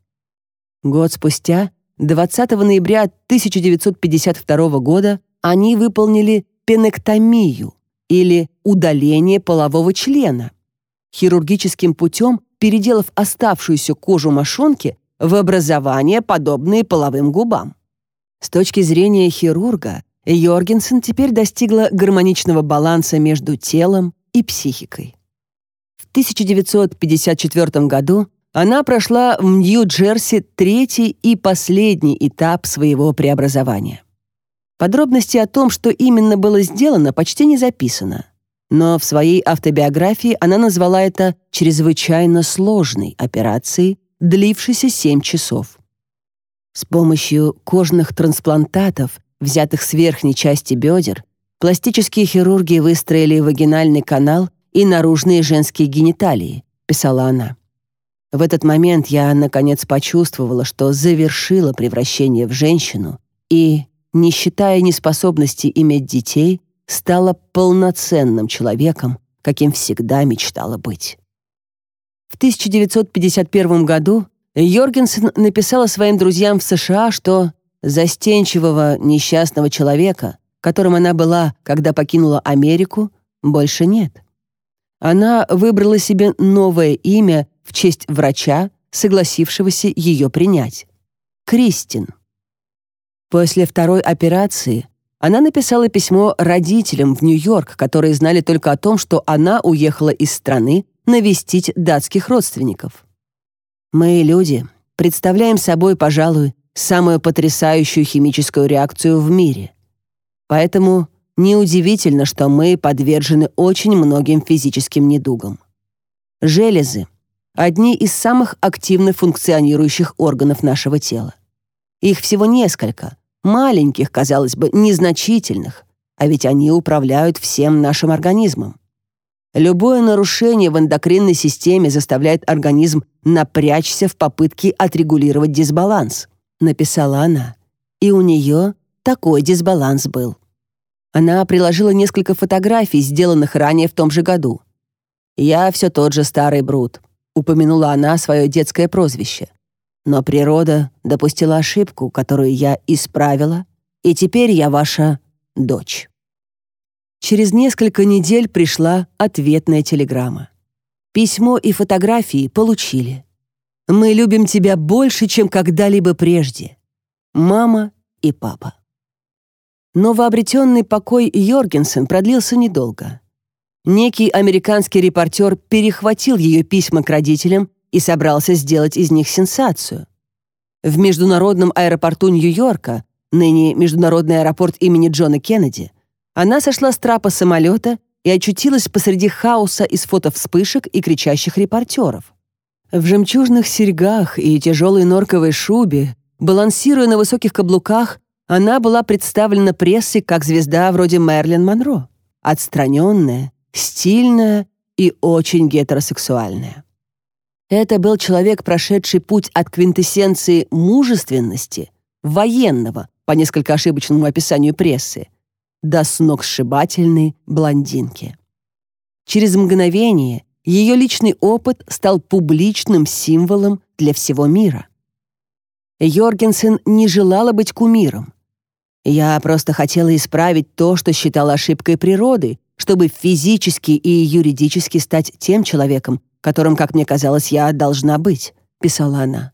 Год спустя 20 ноября 1952 года они выполнили пенэктомию или удаление полового члена. Хирургическим путем, переделав оставшуюся кожу мошонки в образование, подобные половым губам. С точки зрения хирурга, Йоргенсен теперь достигла гармоничного баланса между телом и психикой. В 1954 году она прошла в Нью-Джерси третий и последний этап своего преобразования. Подробности о том, что именно было сделано, почти не записано. Но в своей автобиографии она назвала это чрезвычайно сложной операцией, длившейся 7 часов. С помощью кожных трансплантатов, взятых с верхней части бедер, пластические хирурги выстроили вагинальный канал и наружные женские гениталии, писала она. В этот момент я, наконец, почувствовала, что завершила превращение в женщину и, не считая неспособности иметь детей, стала полноценным человеком, каким всегда мечтала быть. В 1951 году Йоргенсен написала своим друзьям в США, что застенчивого несчастного человека, которым она была, когда покинула Америку, больше нет. Она выбрала себе новое имя в честь врача, согласившегося ее принять. Кристин. После второй операции она написала письмо родителям в Нью-Йорк, которые знали только о том, что она уехала из страны навестить датских родственников. Мы, люди, представляем собой, пожалуй, самую потрясающую химическую реакцию в мире. Поэтому неудивительно, что мы подвержены очень многим физическим недугам. Железы, одни из самых активно функционирующих органов нашего тела. Их всего несколько, маленьких, казалось бы, незначительных, а ведь они управляют всем нашим организмом. Любое нарушение в эндокринной системе заставляет организм напрячься в попытке отрегулировать дисбаланс, написала она. И у нее такой дисбаланс был. Она приложила несколько фотографий, сделанных ранее в том же году. «Я все тот же старый Брут упомянула она свое детское прозвище. Но природа допустила ошибку, которую я исправила, и теперь я ваша дочь. Через несколько недель пришла ответная телеграмма. Письмо и фотографии получили. Мы любим тебя больше, чем когда-либо прежде. Мама и папа. Новообретенный покой Йоргенсен продлился недолго. Некий американский репортер перехватил ее письма к родителям и собрался сделать из них сенсацию. В международном аэропорту Нью-Йорка, ныне международный аэропорт имени Джона Кеннеди, она сошла с трапа самолета и очутилась посреди хаоса из фотовспышек и кричащих репортеров. В жемчужных серьгах и тяжелой норковой шубе, балансируя на высоких каблуках, она была представлена прессой как звезда вроде Мерлин Монро, отстраненная, стильная и очень гетеросексуальная. Это был человек, прошедший путь от квинтэссенции мужественности, военного, по несколько ошибочному описанию прессы, до сногсшибательной блондинки. Через мгновение ее личный опыт стал публичным символом для всего мира. Йоргенсен не желала быть кумиром. «Я просто хотела исправить то, что считала ошибкой природы чтобы физически и юридически стать тем человеком, которым, как мне казалось, я должна быть», — писала она.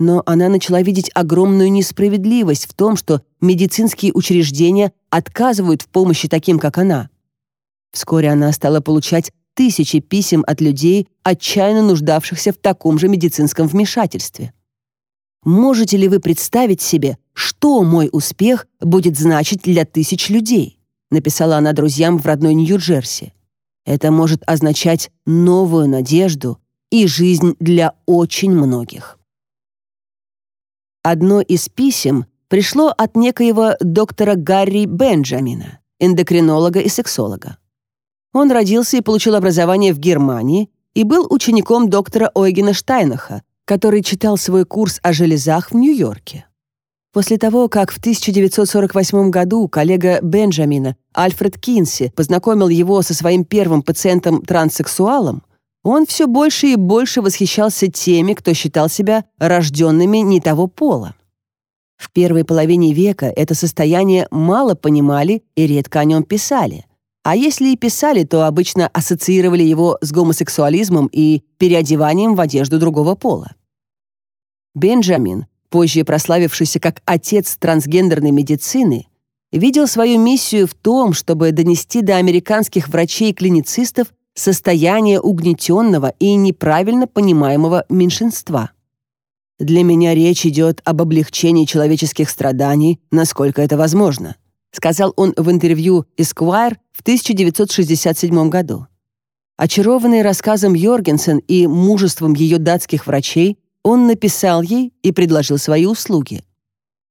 Но она начала видеть огромную несправедливость в том, что медицинские учреждения отказывают в помощи таким, как она. Вскоре она стала получать тысячи писем от людей, отчаянно нуждавшихся в таком же медицинском вмешательстве. Можете ли вы представить себе, что мой успех будет значить для тысяч людей? написала она друзьям в родной Нью-Джерси. Это может означать новую надежду и жизнь для очень многих. Одно из писем пришло от некоего доктора Гарри Бенджамина, эндокринолога и сексолога. Он родился и получил образование в Германии и был учеником доктора Ойгена Штайнаха, который читал свой курс о железах в Нью-Йорке. После того, как в 1948 году коллега Бенджамина Альфред Кинси познакомил его со своим первым пациентом-транссексуалом, он все больше и больше восхищался теми, кто считал себя рожденными не того пола. В первой половине века это состояние мало понимали и редко о нем писали. А если и писали, то обычно ассоциировали его с гомосексуализмом и переодеванием в одежду другого пола. Бенджамин позже прославившийся как отец трансгендерной медицины, видел свою миссию в том, чтобы донести до американских врачей и клиницистов состояние угнетенного и неправильно понимаемого меньшинства. «Для меня речь идет об облегчении человеческих страданий, насколько это возможно», сказал он в интервью Esquire в 1967 году. Очарованный рассказом Йоргенсен и мужеством ее датских врачей, он написал ей и предложил свои услуги.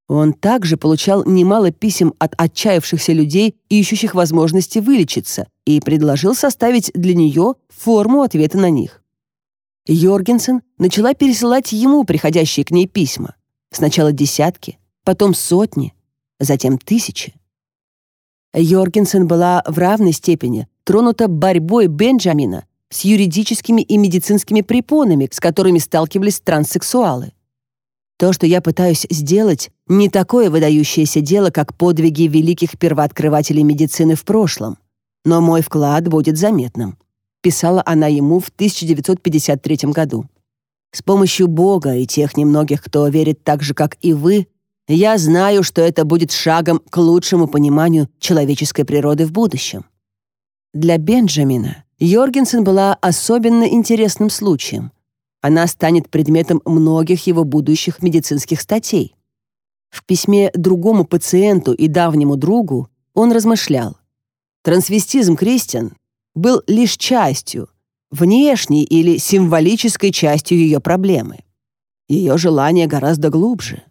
Он также получал немало писем от отчаявшихся людей, ищущих возможности вылечиться, и предложил составить для нее форму ответа на них. Йоргенсен начала пересылать ему приходящие к ней письма. Сначала десятки, потом сотни, затем тысячи. Йоргенсен была в равной степени тронута борьбой Бенджамина с юридическими и медицинскими препонами, с которыми сталкивались транссексуалы. То, что я пытаюсь сделать, не такое выдающееся дело, как подвиги великих первооткрывателей медицины в прошлом. Но мой вклад будет заметным», — писала она ему в 1953 году. «С помощью Бога и тех немногих, кто верит так же, как и вы, я знаю, что это будет шагом к лучшему пониманию человеческой природы в будущем». Для Бенджамина Йоргенсен была особенно интересным случаем. Она станет предметом многих его будущих медицинских статей. В письме другому пациенту и давнему другу он размышлял. Трансвестизм Кристиан был лишь частью, внешней или символической частью ее проблемы. Ее желание гораздо глубже.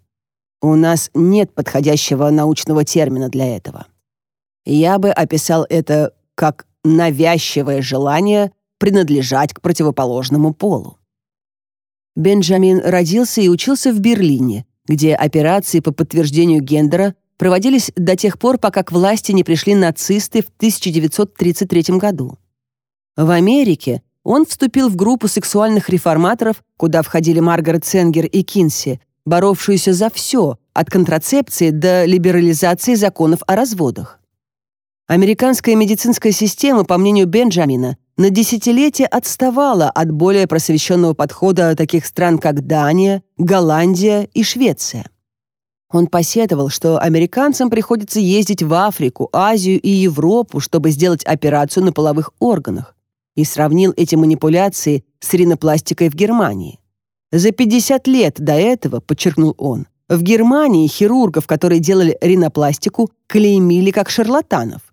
У нас нет подходящего научного термина для этого. Я бы описал это как навязчивое желание принадлежать к противоположному полу. Бенджамин родился и учился в Берлине, где операции по подтверждению гендера проводились до тех пор, пока к власти не пришли нацисты в 1933 году. В Америке он вступил в группу сексуальных реформаторов, куда входили Маргарет Сенгер и Кинси, боровшуюся за все, от контрацепции до либерализации законов о разводах. Американская медицинская система, по мнению Бенджамина, на десятилетия отставала от более просвещенного подхода таких стран, как Дания, Голландия и Швеция. Он посетовал, что американцам приходится ездить в Африку, Азию и Европу, чтобы сделать операцию на половых органах, и сравнил эти манипуляции с ринопластикой в Германии. За 50 лет до этого, подчеркнул он, в Германии хирургов, которые делали ринопластику, клеймили как шарлатанов.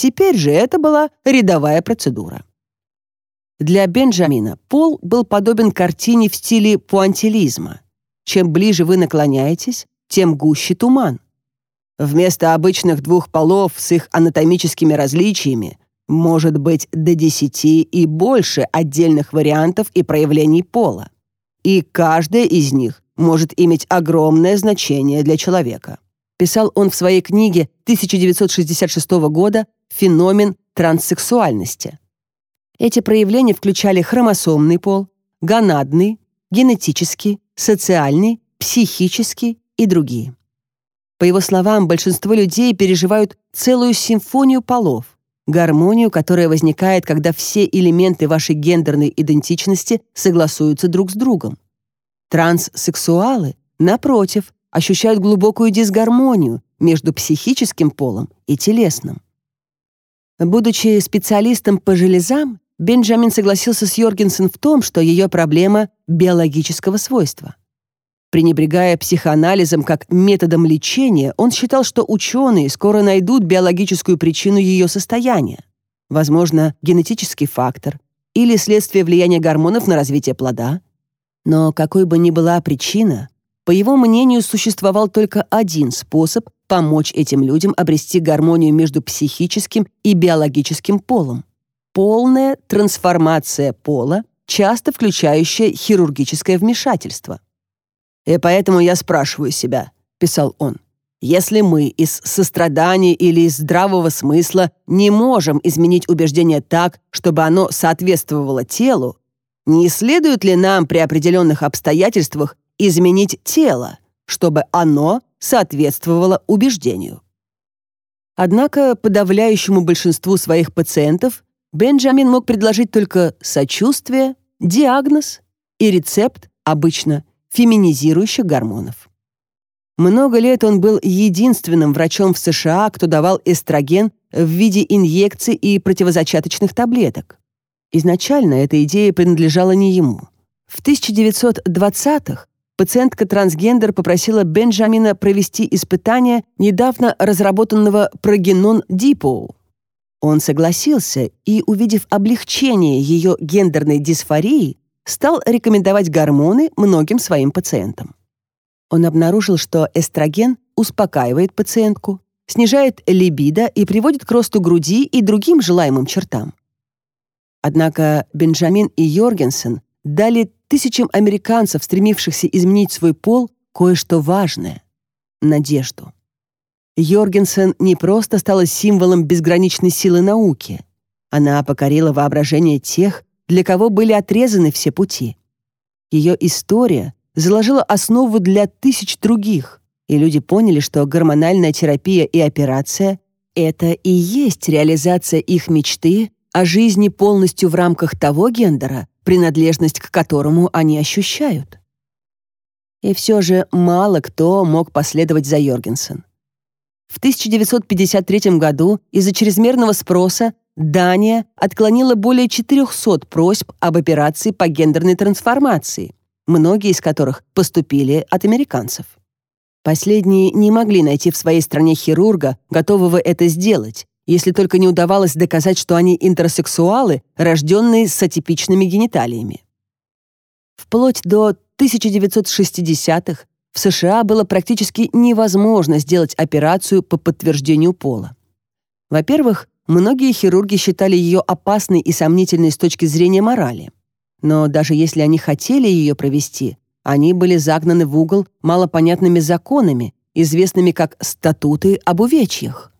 Теперь же это была рядовая процедура. Для Бенджамина пол был подобен картине в стиле пуантилизма. Чем ближе вы наклоняетесь, тем гуще туман. Вместо обычных двух полов с их анатомическими различиями может быть до 10 и больше отдельных вариантов и проявлений пола. И каждая из них может иметь огромное значение для человека. Писал он в своей книге 1966 года феномен транссексуальности. Эти проявления включали хромосомный пол, гонадный, генетический, социальный, психический и другие. По его словам, большинство людей переживают целую симфонию полов, гармонию, которая возникает, когда все элементы вашей гендерной идентичности согласуются друг с другом. Транссексуалы, напротив, ощущают глубокую дисгармонию между психическим полом и телесным. Будучи специалистом по железам, Бенджамин согласился с Йоргенсен в том, что ее проблема биологического свойства. Пренебрегая психоанализом как методом лечения, он считал, что ученые скоро найдут биологическую причину ее состояния. Возможно, генетический фактор или следствие влияния гормонов на развитие плода. Но какой бы ни была причина, по его мнению, существовал только один способ помочь этим людям обрести гармонию между психическим и биологическим полом. Полная трансформация пола, часто включающая хирургическое вмешательство. «И поэтому я спрашиваю себя», — писал он, «если мы из сострадания или из здравого смысла не можем изменить убеждение так, чтобы оно соответствовало телу, не следует ли нам при определенных обстоятельствах изменить тело, чтобы оно соответствовало убеждению. Однако подавляющему большинству своих пациентов Бенджамин мог предложить только сочувствие, диагноз и рецепт, обычно, феминизирующих гормонов. Много лет он был единственным врачом в США, кто давал эстроген в виде инъекций и противозачаточных таблеток. Изначально эта идея принадлежала не ему. В 1920-х пациентка трансгендер попросила Бенджамина провести испытание недавно разработанного прогенон Дипоу. Он согласился и, увидев облегчение ее гендерной дисфории, стал рекомендовать гормоны многим своим пациентам. Он обнаружил, что эстроген успокаивает пациентку, снижает либидо и приводит к росту груди и другим желаемым чертам. Однако Бенджамин и Йоргенсен дали тысячам американцев, стремившихся изменить свой пол, кое-что важное — надежду. Йоргенсен не просто стала символом безграничной силы науки. Она покорила воображение тех, для кого были отрезаны все пути. Ее история заложила основу для тысяч других, и люди поняли, что гормональная терапия и операция — это и есть реализация их мечты о жизни полностью в рамках того гендера, принадлежность к которому они ощущают. И все же мало кто мог последовать за Йоргенсен. В 1953 году из-за чрезмерного спроса Дания отклонила более 400 просьб об операции по гендерной трансформации, многие из которых поступили от американцев. Последние не могли найти в своей стране хирурга, готового это сделать, если только не удавалось доказать, что они интерсексуалы, рожденные с атипичными гениталиями. Вплоть до 1960-х в США было практически невозможно сделать операцию по подтверждению пола. Во-первых, многие хирурги считали ее опасной и сомнительной с точки зрения морали. Но даже если они хотели ее провести, они были загнаны в угол малопонятными законами, известными как «статуты об увечьях».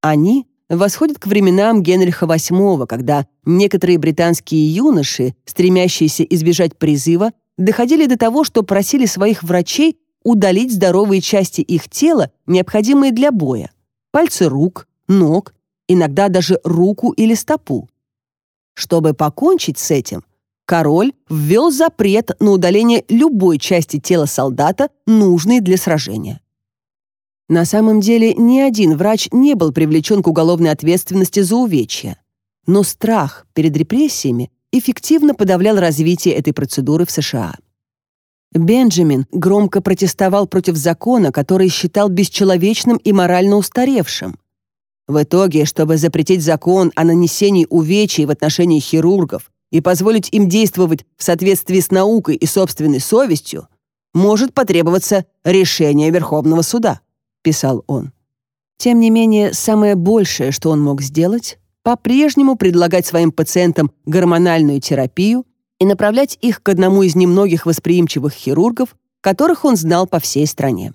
Они восходит к временам Генриха VIII, когда некоторые британские юноши, стремящиеся избежать призыва, доходили до того, что просили своих врачей удалить здоровые части их тела, необходимые для боя. Пальцы рук, ног, иногда даже руку или стопу. Чтобы покончить с этим, король ввел запрет на удаление любой части тела солдата, нужной для сражения. На самом деле ни один врач не был привлечен к уголовной ответственности за увечья. Но страх перед репрессиями эффективно подавлял развитие этой процедуры в США. Бенджамин громко протестовал против закона, который считал бесчеловечным и морально устаревшим. В итоге, чтобы запретить закон о нанесении увечий в отношении хирургов и позволить им действовать в соответствии с наукой и собственной совестью, может потребоваться решение Верховного суда. — писал он. Тем не менее, самое большее, что он мог сделать, по-прежнему предлагать своим пациентам гормональную терапию и направлять их к одному из немногих восприимчивых хирургов, которых он знал по всей стране.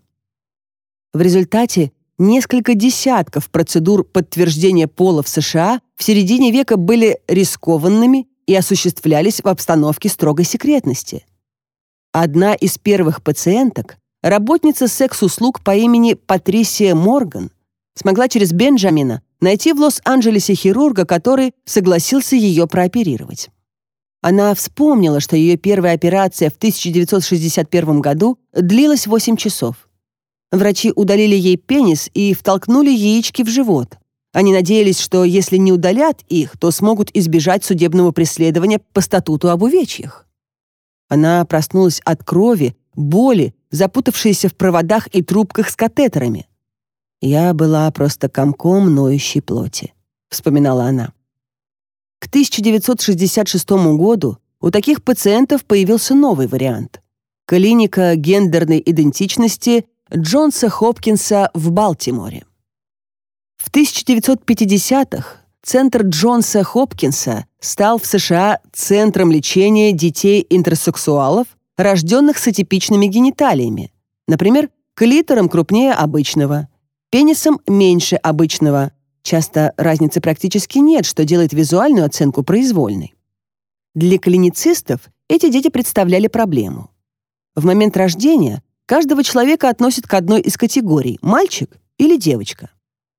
В результате несколько десятков процедур подтверждения пола в США в середине века были рискованными и осуществлялись в обстановке строгой секретности. Одна из первых пациенток, Работница секс-услуг по имени Патрисия Морган смогла через Бенджамина найти в Лос-Анджелесе хирурга, который согласился ее прооперировать. Она вспомнила, что ее первая операция в 1961 году длилась 8 часов. Врачи удалили ей пенис и втолкнули яички в живот. Они надеялись, что если не удалят их, то смогут избежать судебного преследования по статуту об увечьях. Она проснулась от крови, боли, запутавшиеся в проводах и трубках с катетерами. «Я была просто комком ноющей плоти», — вспоминала она. К 1966 году у таких пациентов появился новый вариант. Клиника гендерной идентичности Джонса Хопкинса в Балтиморе. В 1950-х Центр Джонса Хопкинса стал в США центром лечения детей интерсексуалов рожденных с атипичными гениталиями, например, клитором крупнее обычного, пенисом меньше обычного. Часто разницы практически нет, что делает визуальную оценку произвольной. Для клиницистов эти дети представляли проблему. В момент рождения каждого человека относят к одной из категорий – мальчик или девочка.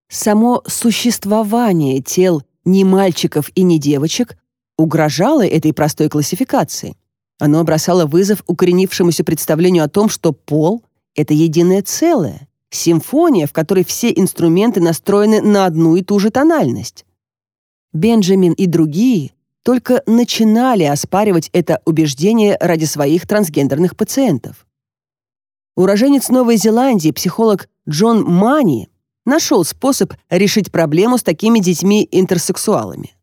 Само существование тел ни мальчиков и ни девочек угрожало этой простой классификации – оно бросало вызов укоренившемуся представлению о том, что пол — это единое целое, симфония, в которой все инструменты настроены на одну и ту же тональность. Бенджамин и другие только начинали оспаривать это убеждение ради своих трансгендерных пациентов. Уроженец Новой Зеландии, психолог Джон Мани, нашел способ решить проблему с такими детьми-интерсексуалами.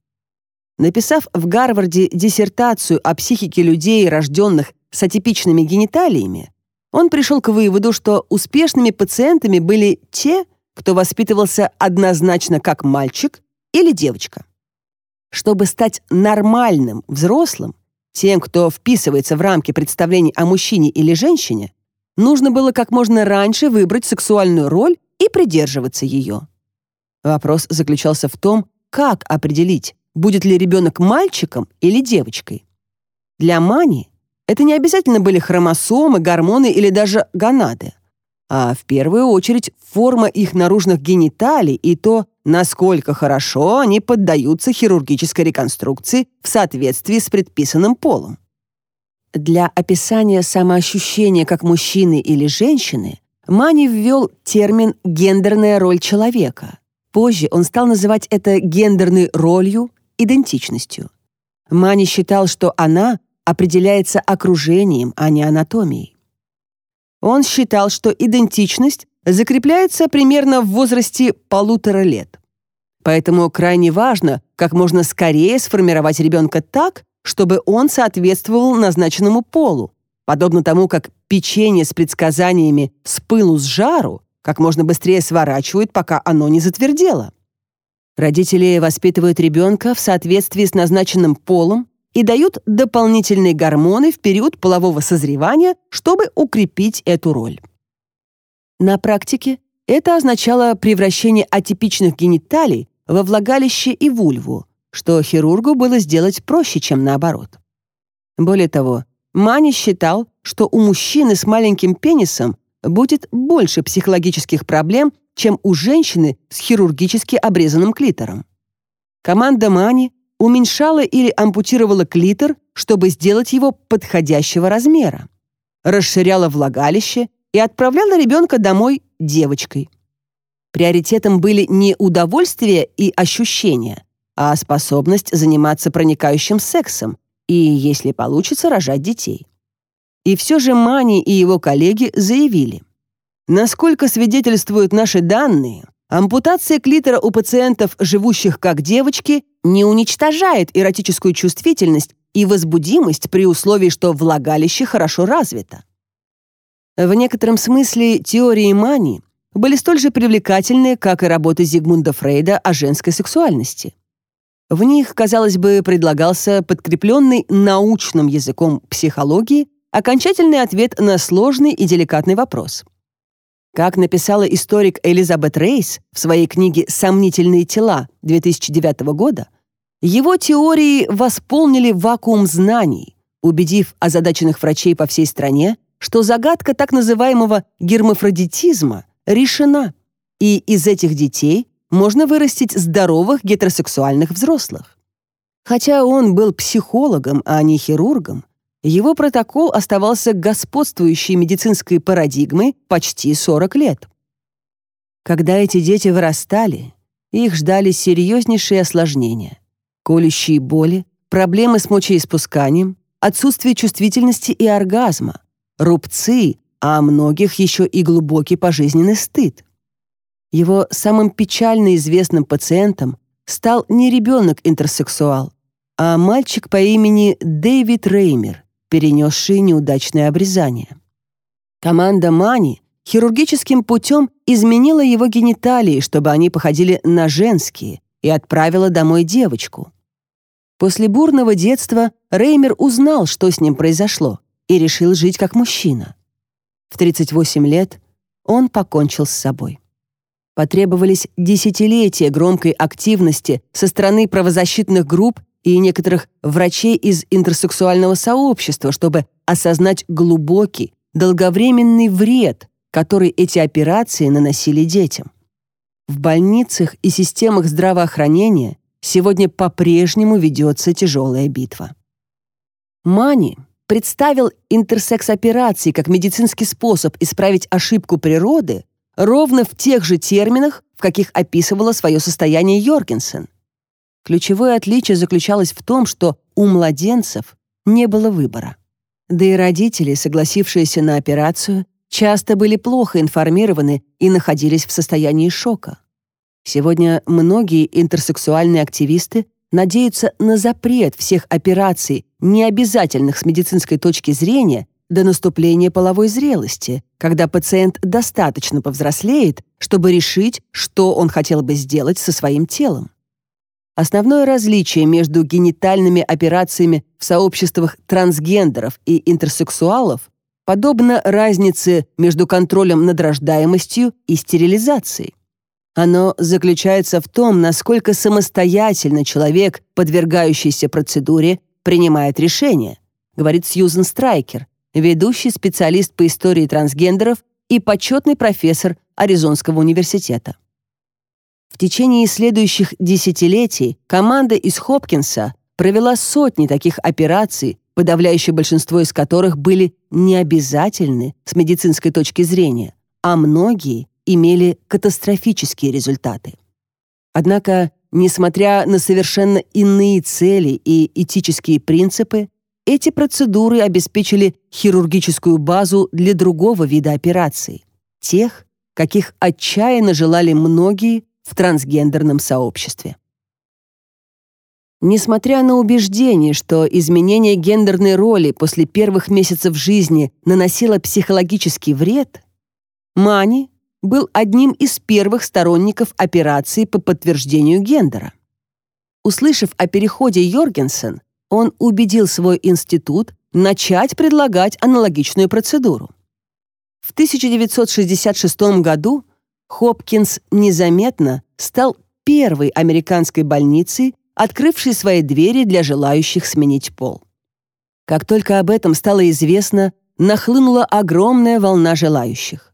Написав в Гарварде диссертацию о психике людей, рожденных с атипичными гениталиями, он пришел к выводу, что успешными пациентами были те, кто воспитывался однозначно как мальчик или девочка. Чтобы стать нормальным взрослым, тем, кто вписывается в рамки представлений о мужчине или женщине, нужно было как можно раньше выбрать сексуальную роль и придерживаться ее. Вопрос заключался в том, как определить, будет ли ребенок мальчиком или девочкой. Для Мани это не обязательно были хромосомы, гормоны или даже гонады, а в первую очередь форма их наружных гениталий и то, насколько хорошо они поддаются хирургической реконструкции в соответствии с предписанным полом. Для описания самоощущения как мужчины или женщины Мани ввел термин «гендерная роль человека». Позже он стал называть это гендерной ролью, идентичностью. Мани считал, что она определяется окружением, а не анатомией. Он считал, что идентичность закрепляется примерно в возрасте полутора лет. Поэтому крайне важно, как можно скорее сформировать ребенка так, чтобы он соответствовал назначенному полу, подобно тому, как печенье с предсказаниями с пылу с жару как можно быстрее сворачивает, пока оно не затвердело. Родители воспитывают ребенка в соответствии с назначенным полом и дают дополнительные гормоны в период полового созревания, чтобы укрепить эту роль. На практике это означало превращение атипичных гениталий во влагалище и вульву, что хирургу было сделать проще, чем наоборот. Более того, Мани считал, что у мужчины с маленьким пенисом будет больше психологических проблем, чем у женщины с хирургически обрезанным клитором. Команда Мани уменьшала или ампутировала клитор, чтобы сделать его подходящего размера, расширяла влагалище и отправляла ребенка домой девочкой. Приоритетом были не удовольствие и ощущения, а способность заниматься проникающим сексом и, если получится, рожать детей. И все же Мани и его коллеги заявили – Насколько свидетельствуют наши данные, ампутация клитора у пациентов, живущих как девочки, не уничтожает эротическую чувствительность и возбудимость при условии, что влагалище хорошо развито. В некотором смысле теории Мани были столь же привлекательны, как и работы Зигмунда Фрейда о женской сексуальности. В них, казалось бы, предлагался подкрепленный научным языком психологии окончательный ответ на сложный и деликатный вопрос. Как написала историк Элизабет Рейс в своей книге «Сомнительные тела» 2009 года, его теории восполнили вакуум знаний, убедив озадаченных врачей по всей стране, что загадка так называемого гермафродитизма решена, и из этих детей можно вырастить здоровых гетеросексуальных взрослых. Хотя он был психологом, а не хирургом, его протокол оставался господствующей медицинской парадигмой почти 40 лет. Когда эти дети вырастали, их ждали серьезнейшие осложнения. Колющие боли, проблемы с мочеиспусканием, отсутствие чувствительности и оргазма, рубцы, а многих еще и глубокий пожизненный стыд. Его самым печально известным пациентом стал не ребенок-интерсексуал, а мальчик по имени Дэвид Реймер, перенесшие неудачное обрезание. Команда Мани хирургическим путем изменила его гениталии, чтобы они походили на женские, и отправила домой девочку. После бурного детства Реймер узнал, что с ним произошло, и решил жить как мужчина. В 38 лет он покончил с собой. Потребовались десятилетия громкой активности со стороны правозащитных групп и некоторых врачей из интерсексуального сообщества, чтобы осознать глубокий, долговременный вред, который эти операции наносили детям. В больницах и системах здравоохранения сегодня по-прежнему ведется тяжелая битва. Мани представил интерсекс-операции как медицинский способ исправить ошибку природы ровно в тех же терминах, в каких описывала свое состояние Йоргенсен – Ключевое отличие заключалось в том, что у младенцев не было выбора. Да и родители, согласившиеся на операцию, часто были плохо информированы и находились в состоянии шока. Сегодня многие интерсексуальные активисты надеются на запрет всех операций, необязательных с медицинской точки зрения, до наступления половой зрелости, когда пациент достаточно повзрослеет, чтобы решить, что он хотел бы сделать со своим телом. Основное различие между генитальными операциями в сообществах трансгендеров и интерсексуалов подобно разнице между контролем над рождаемостью и стерилизацией. Оно заключается в том, насколько самостоятельно человек, подвергающийся процедуре, принимает решение, говорит Сьюзен Страйкер, ведущий специалист по истории трансгендеров и почетный профессор Аризонского университета. В течение следующих десятилетий команда из Хопкинса провела сотни таких операций, подавляющее большинство из которых были необязательны с медицинской точки зрения, а многие имели катастрофические результаты. Однако, несмотря на совершенно иные цели и этические принципы, эти процедуры обеспечили хирургическую базу для другого вида операций, тех, каких отчаянно желали многие в трансгендерном сообществе. Несмотря на убеждение, что изменение гендерной роли после первых месяцев жизни наносило психологический вред, Мани был одним из первых сторонников операции по подтверждению гендера. Услышав о переходе Йоргенсен, он убедил свой институт начать предлагать аналогичную процедуру. В 1966 году Хопкинс незаметно стал первой американской больницей, открывшей свои двери для желающих сменить пол. Как только об этом стало известно, нахлынула огромная волна желающих.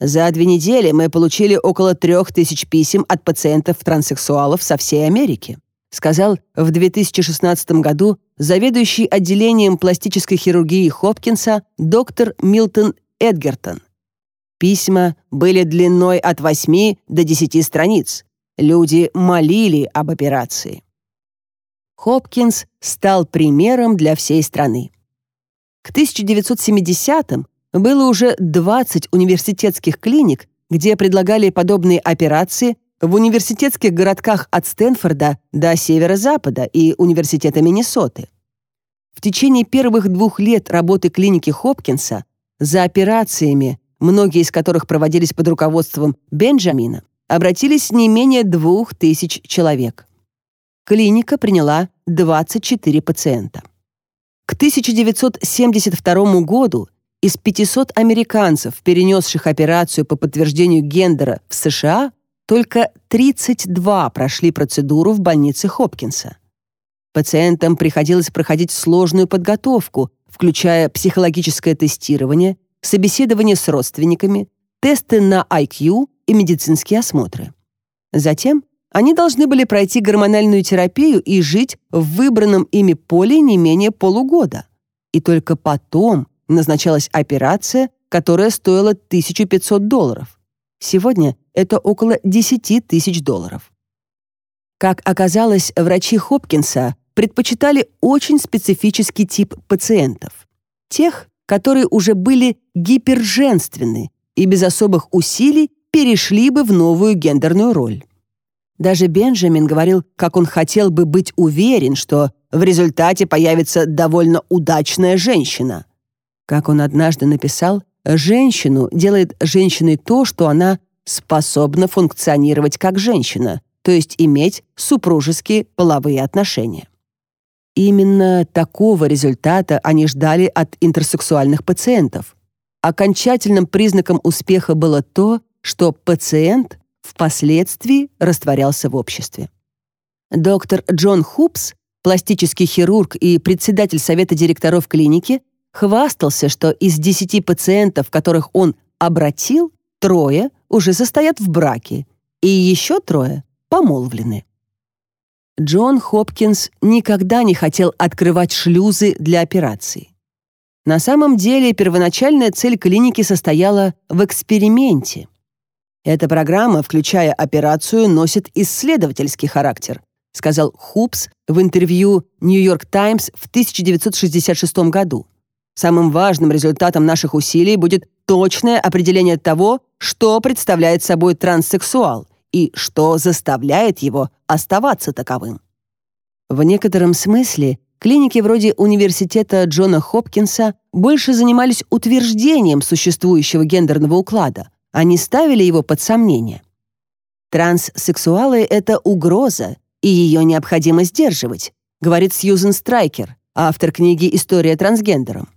За две недели мы получили около трех тысяч писем от пациентов-транссексуалов со всей Америки, сказал в 2016 году заведующий отделением пластической хирургии Хопкинса доктор Милтон Эдгертон. Письма были длиной от 8 до 10 страниц. Люди молили об операции. Хопкинс стал примером для всей страны. К 1970-м было уже 20 университетских клиник, где предлагали подобные операции в университетских городках от Стэнфорда до северо-запада и университета Миннесоты. В течение первых двух лет работы клиники Хопкинса за операциями многие из которых проводились под руководством Бенджамина, обратились не менее двух тысяч человек. Клиника приняла 24 пациента. К 1972 году из 500 американцев, перенесших операцию по подтверждению гендера в США, только 32 прошли процедуру в больнице Хопкинса. Пациентам приходилось проходить сложную подготовку, включая психологическое тестирование, собеседование с родственниками, тесты на IQ и медицинские осмотры. Затем они должны были пройти гормональную терапию и жить в выбранном ими поле не менее полугода. И только потом назначалась операция, которая стоила 1500 долларов. Сегодня это около 10 тысяч долларов. Как оказалось, врачи Хопкинса предпочитали очень специфический тип пациентов. Тех, которые уже были гиперженственны и без особых усилий перешли бы в новую гендерную роль. Даже Бенджамин говорил, как он хотел бы быть уверен, что в результате появится довольно удачная женщина. Как он однажды написал, женщину делает женщиной то, что она способна функционировать как женщина, то есть иметь супружеские половые отношения. Именно такого результата они ждали от интерсексуальных пациентов. Окончательным признаком успеха было то, что пациент впоследствии растворялся в обществе. Доктор Джон Хупс, пластический хирург и председатель совета директоров клиники, хвастался, что из 10 пациентов, которых он обратил, трое уже состоят в браке, и еще трое помолвлены. Джон Хопкинс никогда не хотел открывать шлюзы для операций. На самом деле первоначальная цель клиники состояла в эксперименте. Эта программа, включая операцию, носит исследовательский характер, сказал Хупс в интервью New York Times в 1966 году. Самым важным результатом наших усилий будет точное определение того, что представляет собой транссексуал – и что заставляет его оставаться таковым. В некотором смысле клиники вроде университета Джона Хопкинса больше занимались утверждением существующего гендерного уклада, а не ставили его под сомнение. Транссексуалы — это угроза, и ее необходимо сдерживать, говорит Сьюзен Страйкер, автор книги «История трансгендером».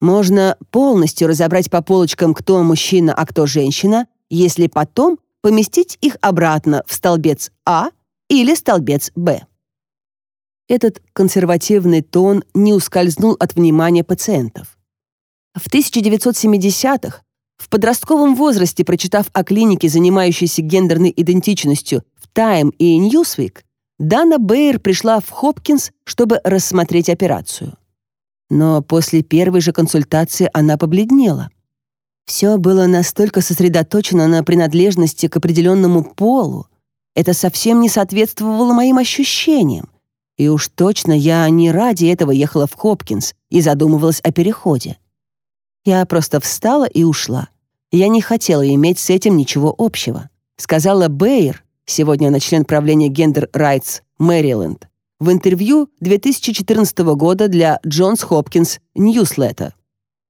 Можно полностью разобрать по полочкам, кто мужчина, а кто женщина, если потом поместить их обратно в столбец А или столбец Б. Этот консервативный тон не ускользнул от внимания пациентов. В 1970-х, в подростковом возрасте, прочитав о клинике, занимающейся гендерной идентичностью, в Time и Newsweek, Дана Бейер пришла в Хопкинс, чтобы рассмотреть операцию. Но после первой же консультации она побледнела. Все было настолько сосредоточено на принадлежности к определенному полу. Это совсем не соответствовало моим ощущениям. И уж точно я не ради этого ехала в Хопкинс и задумывалась о переходе. Я просто встала и ушла. Я не хотела иметь с этим ничего общего. Сказала Бейер, сегодня она член правления Gender Rights Мэриленд, в интервью 2014 года для Джонс Хопкинс Ньюслета.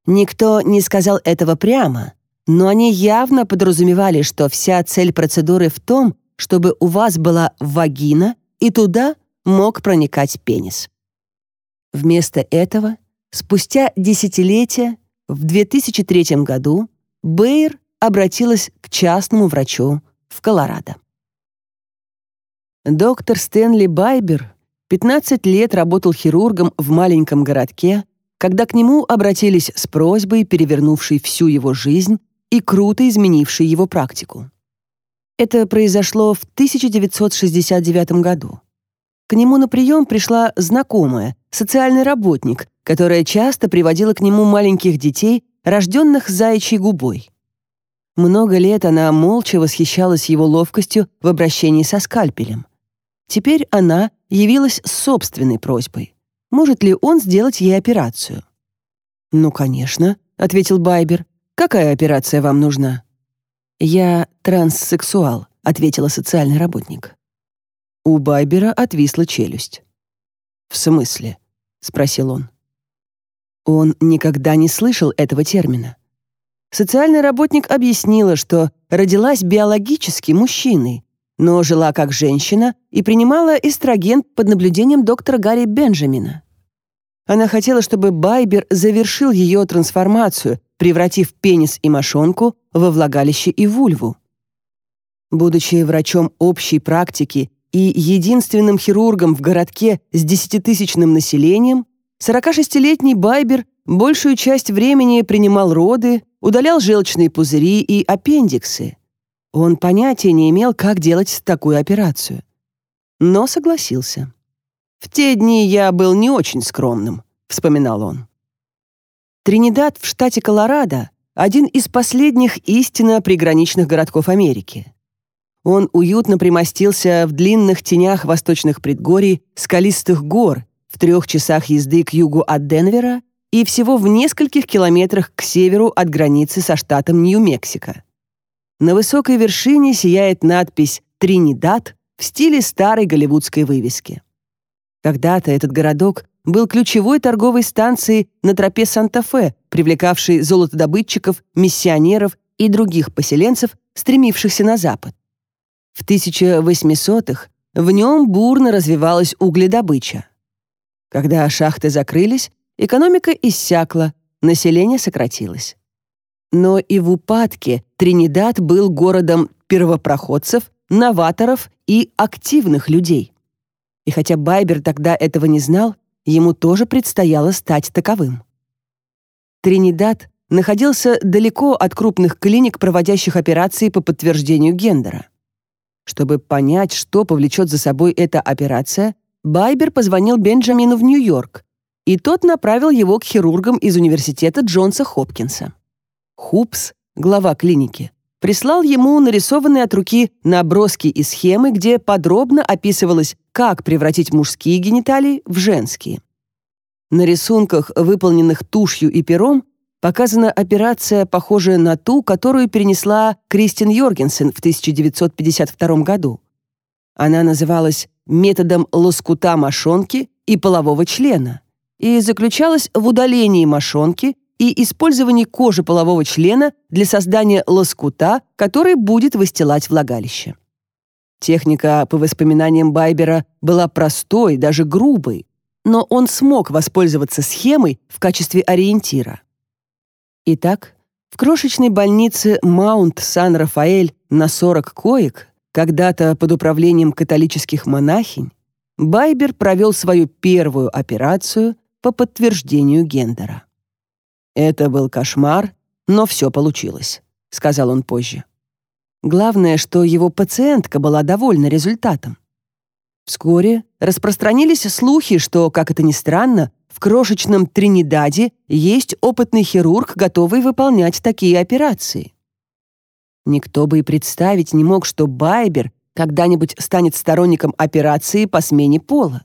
Никто не сказал этого прямо, но они явно подразумевали, что вся цель процедуры в том, чтобы у вас была вагина и туда мог проникать пенис. Вместо этого, спустя десятилетия, в 2003 году Бейер обратилась к частному врачу в Колорадо. Доктор Стэнли Байбер 15 лет работал хирургом в маленьком городке, когда к нему обратились с просьбой, перевернувшей всю его жизнь и круто изменившей его практику. Это произошло в 1969 году. К нему на прием пришла знакомая, социальный работник, которая часто приводила к нему маленьких детей, рожденных заячьей губой. Много лет она молча восхищалась его ловкостью в обращении со скальпелем. Теперь она явилась с собственной просьбой поможет ли он сделать ей операцию. «Ну, конечно», — ответил Байбер. «Какая операция вам нужна?» «Я транссексуал», — ответила социальный работник. У Байбера отвисла челюсть. «В смысле?» — спросил он. Он никогда не слышал этого термина. Социальный работник объяснила, что родилась биологически мужчиной, но жила как женщина и принимала эстроген под наблюдением доктора Гарри Бенджамина. Она хотела, чтобы Байбер завершил ее трансформацию, превратив пенис и мошонку во влагалище и вульву. Будучи врачом общей практики и единственным хирургом в городке с десятитысячным населением, 46-летний Байбер большую часть времени принимал роды, удалял желчные пузыри и аппендиксы. Он понятия не имел, как делать такую операцию. Но согласился. «В те дни я был не очень скромным», — вспоминал он. Тринидад в штате Колорадо — один из последних истинно приграничных городков Америки. Он уютно примостился в длинных тенях восточных предгорий скалистых гор в трех часах езды к югу от Денвера и всего в нескольких километрах к северу от границы со штатом Нью-Мексико. На высокой вершине сияет надпись «Тринидад» в стиле старой голливудской вывески. Когда-то этот городок был ключевой торговой станцией на тропе Санта-Фе, привлекавшей золотодобытчиков, миссионеров и других поселенцев, стремившихся на запад. В 1800-х в нем бурно развивалась угледобыча. Когда шахты закрылись, экономика иссякла, население сократилось. Но и в упадке Тринидад был городом первопроходцев, новаторов и активных людей и хотя Байбер тогда этого не знал, ему тоже предстояло стать таковым. Тринидад находился далеко от крупных клиник, проводящих операции по подтверждению гендера. Чтобы понять, что повлечет за собой эта операция, Байбер позвонил Бенджамину в Нью-Йорк, и тот направил его к хирургам из университета Джонса Хопкинса. Хупс, глава клиники, прислал ему нарисованные от руки наброски и схемы, где подробно описывалось, как превратить мужские гениталии в женские. На рисунках, выполненных тушью и пером, показана операция, похожая на ту, которую перенесла Кристин Йоргенсен в 1952 году. Она называлась методом лоскута мошонки и полового члена и заключалась в удалении мошонки и использовании кожи полового члена для создания лоскута, который будет выстилать влагалище. Техника, по воспоминаниям Байбера, была простой, даже грубой, но он смог воспользоваться схемой в качестве ориентира. Итак, в крошечной больнице Маунт Сан-Рафаэль на 40 коек, когда-то под управлением католических монахинь, Байбер провел свою первую операцию по подтверждению гендера. «Это был кошмар, но все получилось», — сказал он позже. Главное, что его пациентка была довольна результатом. Вскоре распространились слухи, что, как это ни странно, в крошечном Тринидаде есть опытный хирург, готовый выполнять такие операции. Никто бы и представить не мог, что Байбер когда-нибудь станет сторонником операции по смене пола.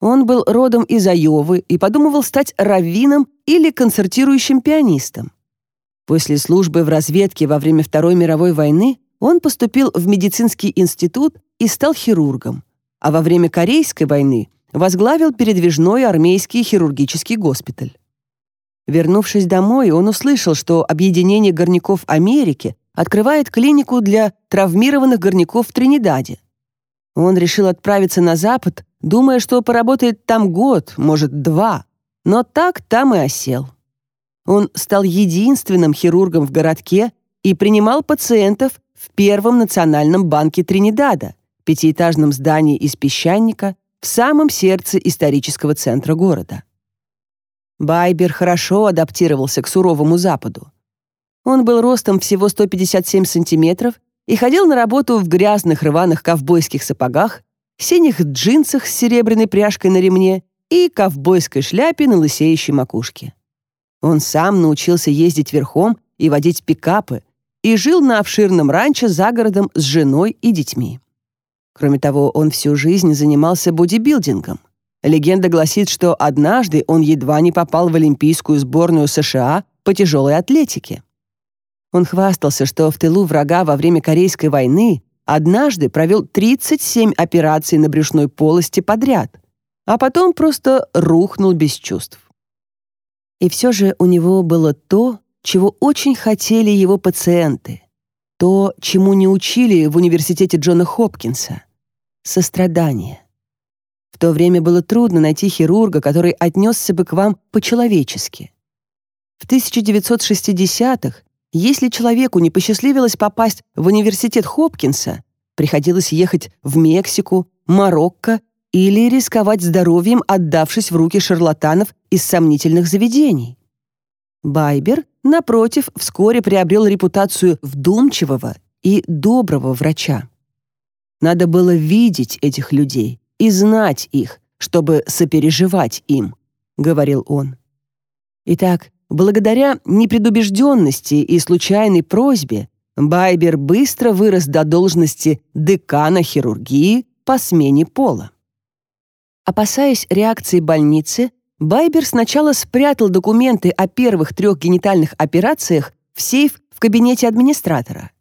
Он был родом из Айовы и подумывал стать раввином или концертирующим пианистом. После службы в разведке во время Второй мировой войны он поступил в медицинский институт и стал хирургом, а во время Корейской войны возглавил передвижной армейский хирургический госпиталь. Вернувшись домой, он услышал, что объединение горняков Америки открывает клинику для травмированных горняков в Тринидаде – он решил отправиться на запад, думая, что поработает там год, может, два. Но так там и осел. Он стал единственным хирургом в городке и принимал пациентов в Первом национальном банке Тринидада, пятиэтажном здании из песчаника в самом сердце исторического центра города. Байбер хорошо адаптировался к суровому Западу. Он был ростом всего 157 сантиметров и ходил на работу в грязных рваных ковбойских сапогах, синих джинсах с серебряной пряжкой на ремне и ковбойской шляпе на лысеющей макушке. Он сам научился ездить верхом и водить пикапы и жил на обширном ранчо за городом с женой и детьми. Кроме того, он всю жизнь занимался бодибилдингом. Легенда гласит, что однажды он едва не попал в олимпийскую сборную США по тяжелой атлетике. Он хвастался, что в тылу врага во время Корейской войны однажды провел 37 операций на брюшной полости подряд, а потом просто рухнул без чувств. И все же у него было то, чего очень хотели его пациенты, то, чему не учили в университете Джона Хопкинса — сострадание. В то время было трудно найти хирурга, который отнесся бы к вам по-человечески. В 1960-х если человеку не посчастливилось попасть в университет Хопкинса, приходилось ехать в Мексику, Марокко или рисковать здоровьем, отдавшись в руки шарлатанов из сомнительных заведений. Байбер, напротив, вскоре приобрел репутацию вдумчивого и доброго врача. Надо было видеть этих людей и знать их, чтобы сопереживать им, говорил он. Итак, Благодаря непредубежденности и случайной просьбе Байбер быстро вырос до должности декана хирургии по смене пола. Опасаясь реакции больницы, Байбер сначала спрятал документы о первых трех генитальных операциях в сейф в кабинете администратора.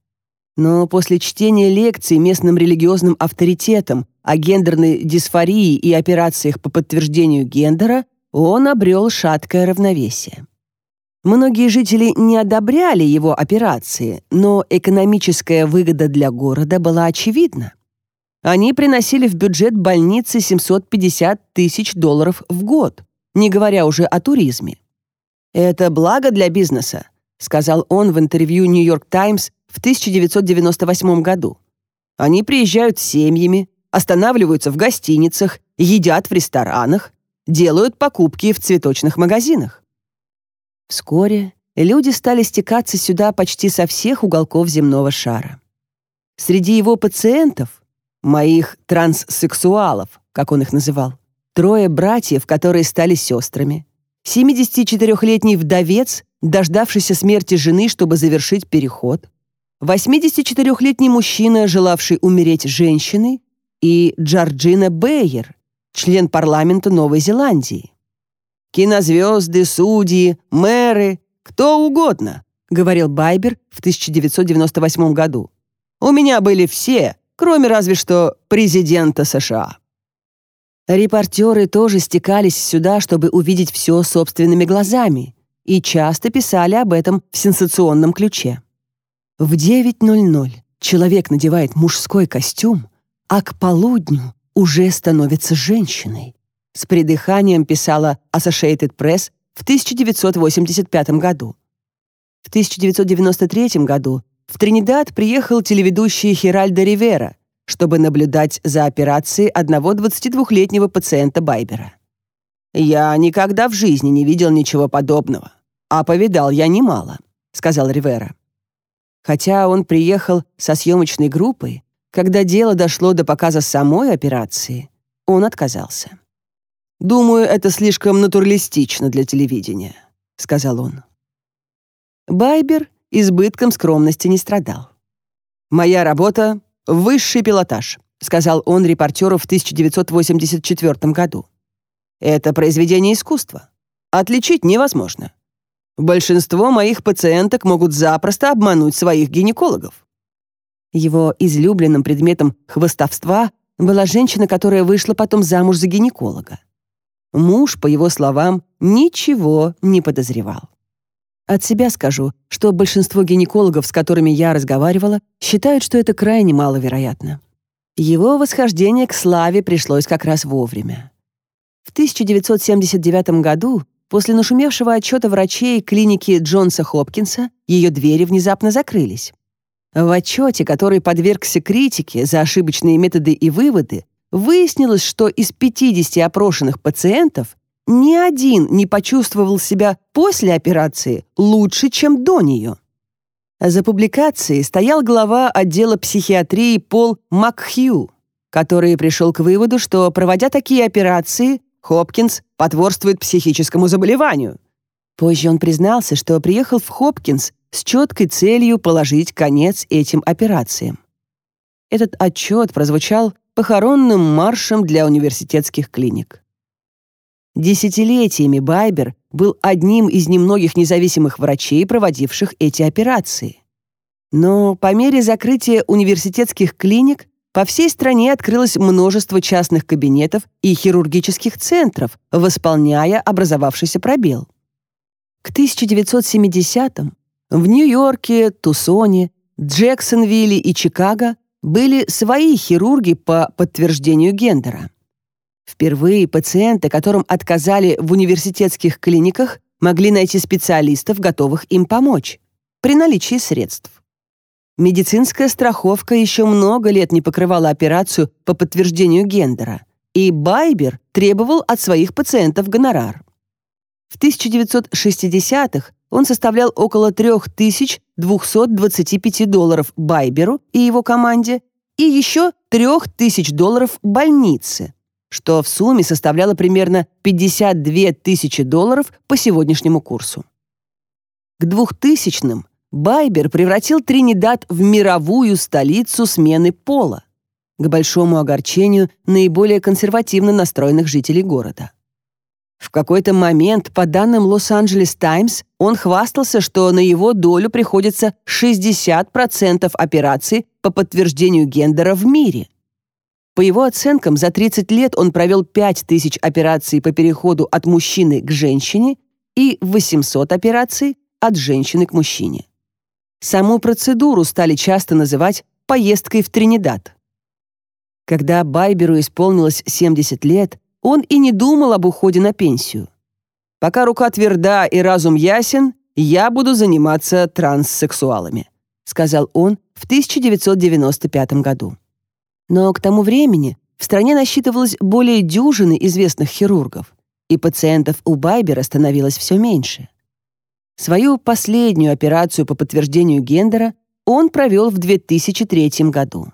Но после чтения лекций местным религиозным авторитетам о гендерной дисфории и операциях по подтверждению гендера он обрел шаткое равновесие. Многие жители не одобряли его операции, но экономическая выгода для города была очевидна. Они приносили в бюджет больницы 750 тысяч долларов в год, не говоря уже о туризме. «Это благо для бизнеса», — сказал он в интервью «Нью-Йорк Таймс» в 1998 году. «Они приезжают с семьями, останавливаются в гостиницах, едят в ресторанах, делают покупки в цветочных магазинах. Вскоре люди стали стекаться сюда почти со всех уголков земного шара. Среди его пациентов, моих транссексуалов, как он их называл, трое братьев, которые стали сестрами, 74-летний вдовец, дождавшийся смерти жены, чтобы завершить переход, 84-летний мужчина, желавший умереть женщиной, и Джорджина Бейер, член парламента Новой Зеландии кинозвезды, судьи, мэры, кто угодно», — говорил Байбер в 1998 году. «У меня были все, кроме разве что президента США». Репортеры тоже стекались сюда, чтобы увидеть все собственными глазами, и часто писали об этом в сенсационном ключе. В 9.00 человек надевает мужской костюм, а к полудню уже становится женщиной с придыханием писала Associated Press в 1985 году. В 1993 году в Тринидад приехал телеведущий Хиральдо Ривера, чтобы наблюдать за операцией одного 22-летнего пациента Байбера. «Я никогда в жизни не видел ничего подобного, а повидал я немало», — сказал Ривера. Хотя он приехал со съемочной группой, когда дело дошло до показа самой операции, он отказался. «Думаю, это слишком натуралистично для телевидения», — сказал он. Байбер избытком скромности не страдал. «Моя работа — высший пилотаж», — сказал он репортеру в 1984 году. «Это произведение искусства. Отличить невозможно. Большинство моих пациенток могут запросто обмануть своих гинекологов». Его излюбленным предметом хвостовства была женщина, которая вышла потом замуж за гинеколога. Муж, по его словам, ничего не подозревал. От себя скажу, что большинство гинекологов, с которыми я разговаривала, считают, что это крайне маловероятно. Его восхождение к славе пришлось как раз вовремя. В 1979 году, после нашумевшего отчета врачей клиники Джонса Хопкинса, ее двери внезапно закрылись. В отчете, который подвергся критике за ошибочные методы и выводы, выяснилось, что из 50 опрошенных пациентов ни один не почувствовал себя после операции лучше, чем до нее. За публикацией стоял глава отдела психиатрии Пол Макхью, который пришел к выводу, что, проводя такие операции, Хопкинс потворствует психическому заболеванию. Позже он признался, что приехал в Хопкинс с четкой целью положить конец этим операциям. Этот отчет прозвучал похоронным маршем для университетских клиник. Десятилетиями Байбер был одним из немногих независимых врачей, проводивших эти операции. Но по мере закрытия университетских клиник по всей стране открылось множество частных кабинетов и хирургических центров, восполняя образовавшийся пробел. К 1970-м в Нью-Йорке, Тусоне, Джексонвилле и Чикаго были свои хирурги по подтверждению гендера. Впервые пациенты, которым отказали в университетских клиниках, могли найти специалистов, готовых им помочь, при наличии средств. Медицинская страховка еще много лет не покрывала операцию по подтверждению гендера, и Байбер требовал от своих пациентов гонорар. В 1960-х он составлял около 3225 долларов Байберу и его команде и еще 3000 долларов больнице, что в сумме составляло примерно 52 тысячи долларов по сегодняшнему курсу. К 2000-м Байбер превратил Тринидад в мировую столицу смены пола, к большому огорчению наиболее консервативно настроенных жителей города. В какой-то момент, по данным Лос-Анджелес Таймс, он хвастался, что на его долю приходится 60% операций по подтверждению гендера в мире. По его оценкам, за 30 лет он провел 5000 операций по переходу от мужчины к женщине и 800 операций от женщины к мужчине. Саму процедуру стали часто называть «поездкой в Тринидад». Когда Байберу исполнилось 70 лет, он и не думал об уходе на пенсию. Пока рука тверда и разум ясен, я буду заниматься транссексуалами, сказал он в 1995 году. Но к тому времени в стране насчитывалось более дюжины известных хирургов, и пациентов у Байбера становилось все меньше. Свою последнюю операцию по подтверждению гендера он провел в 2003 году.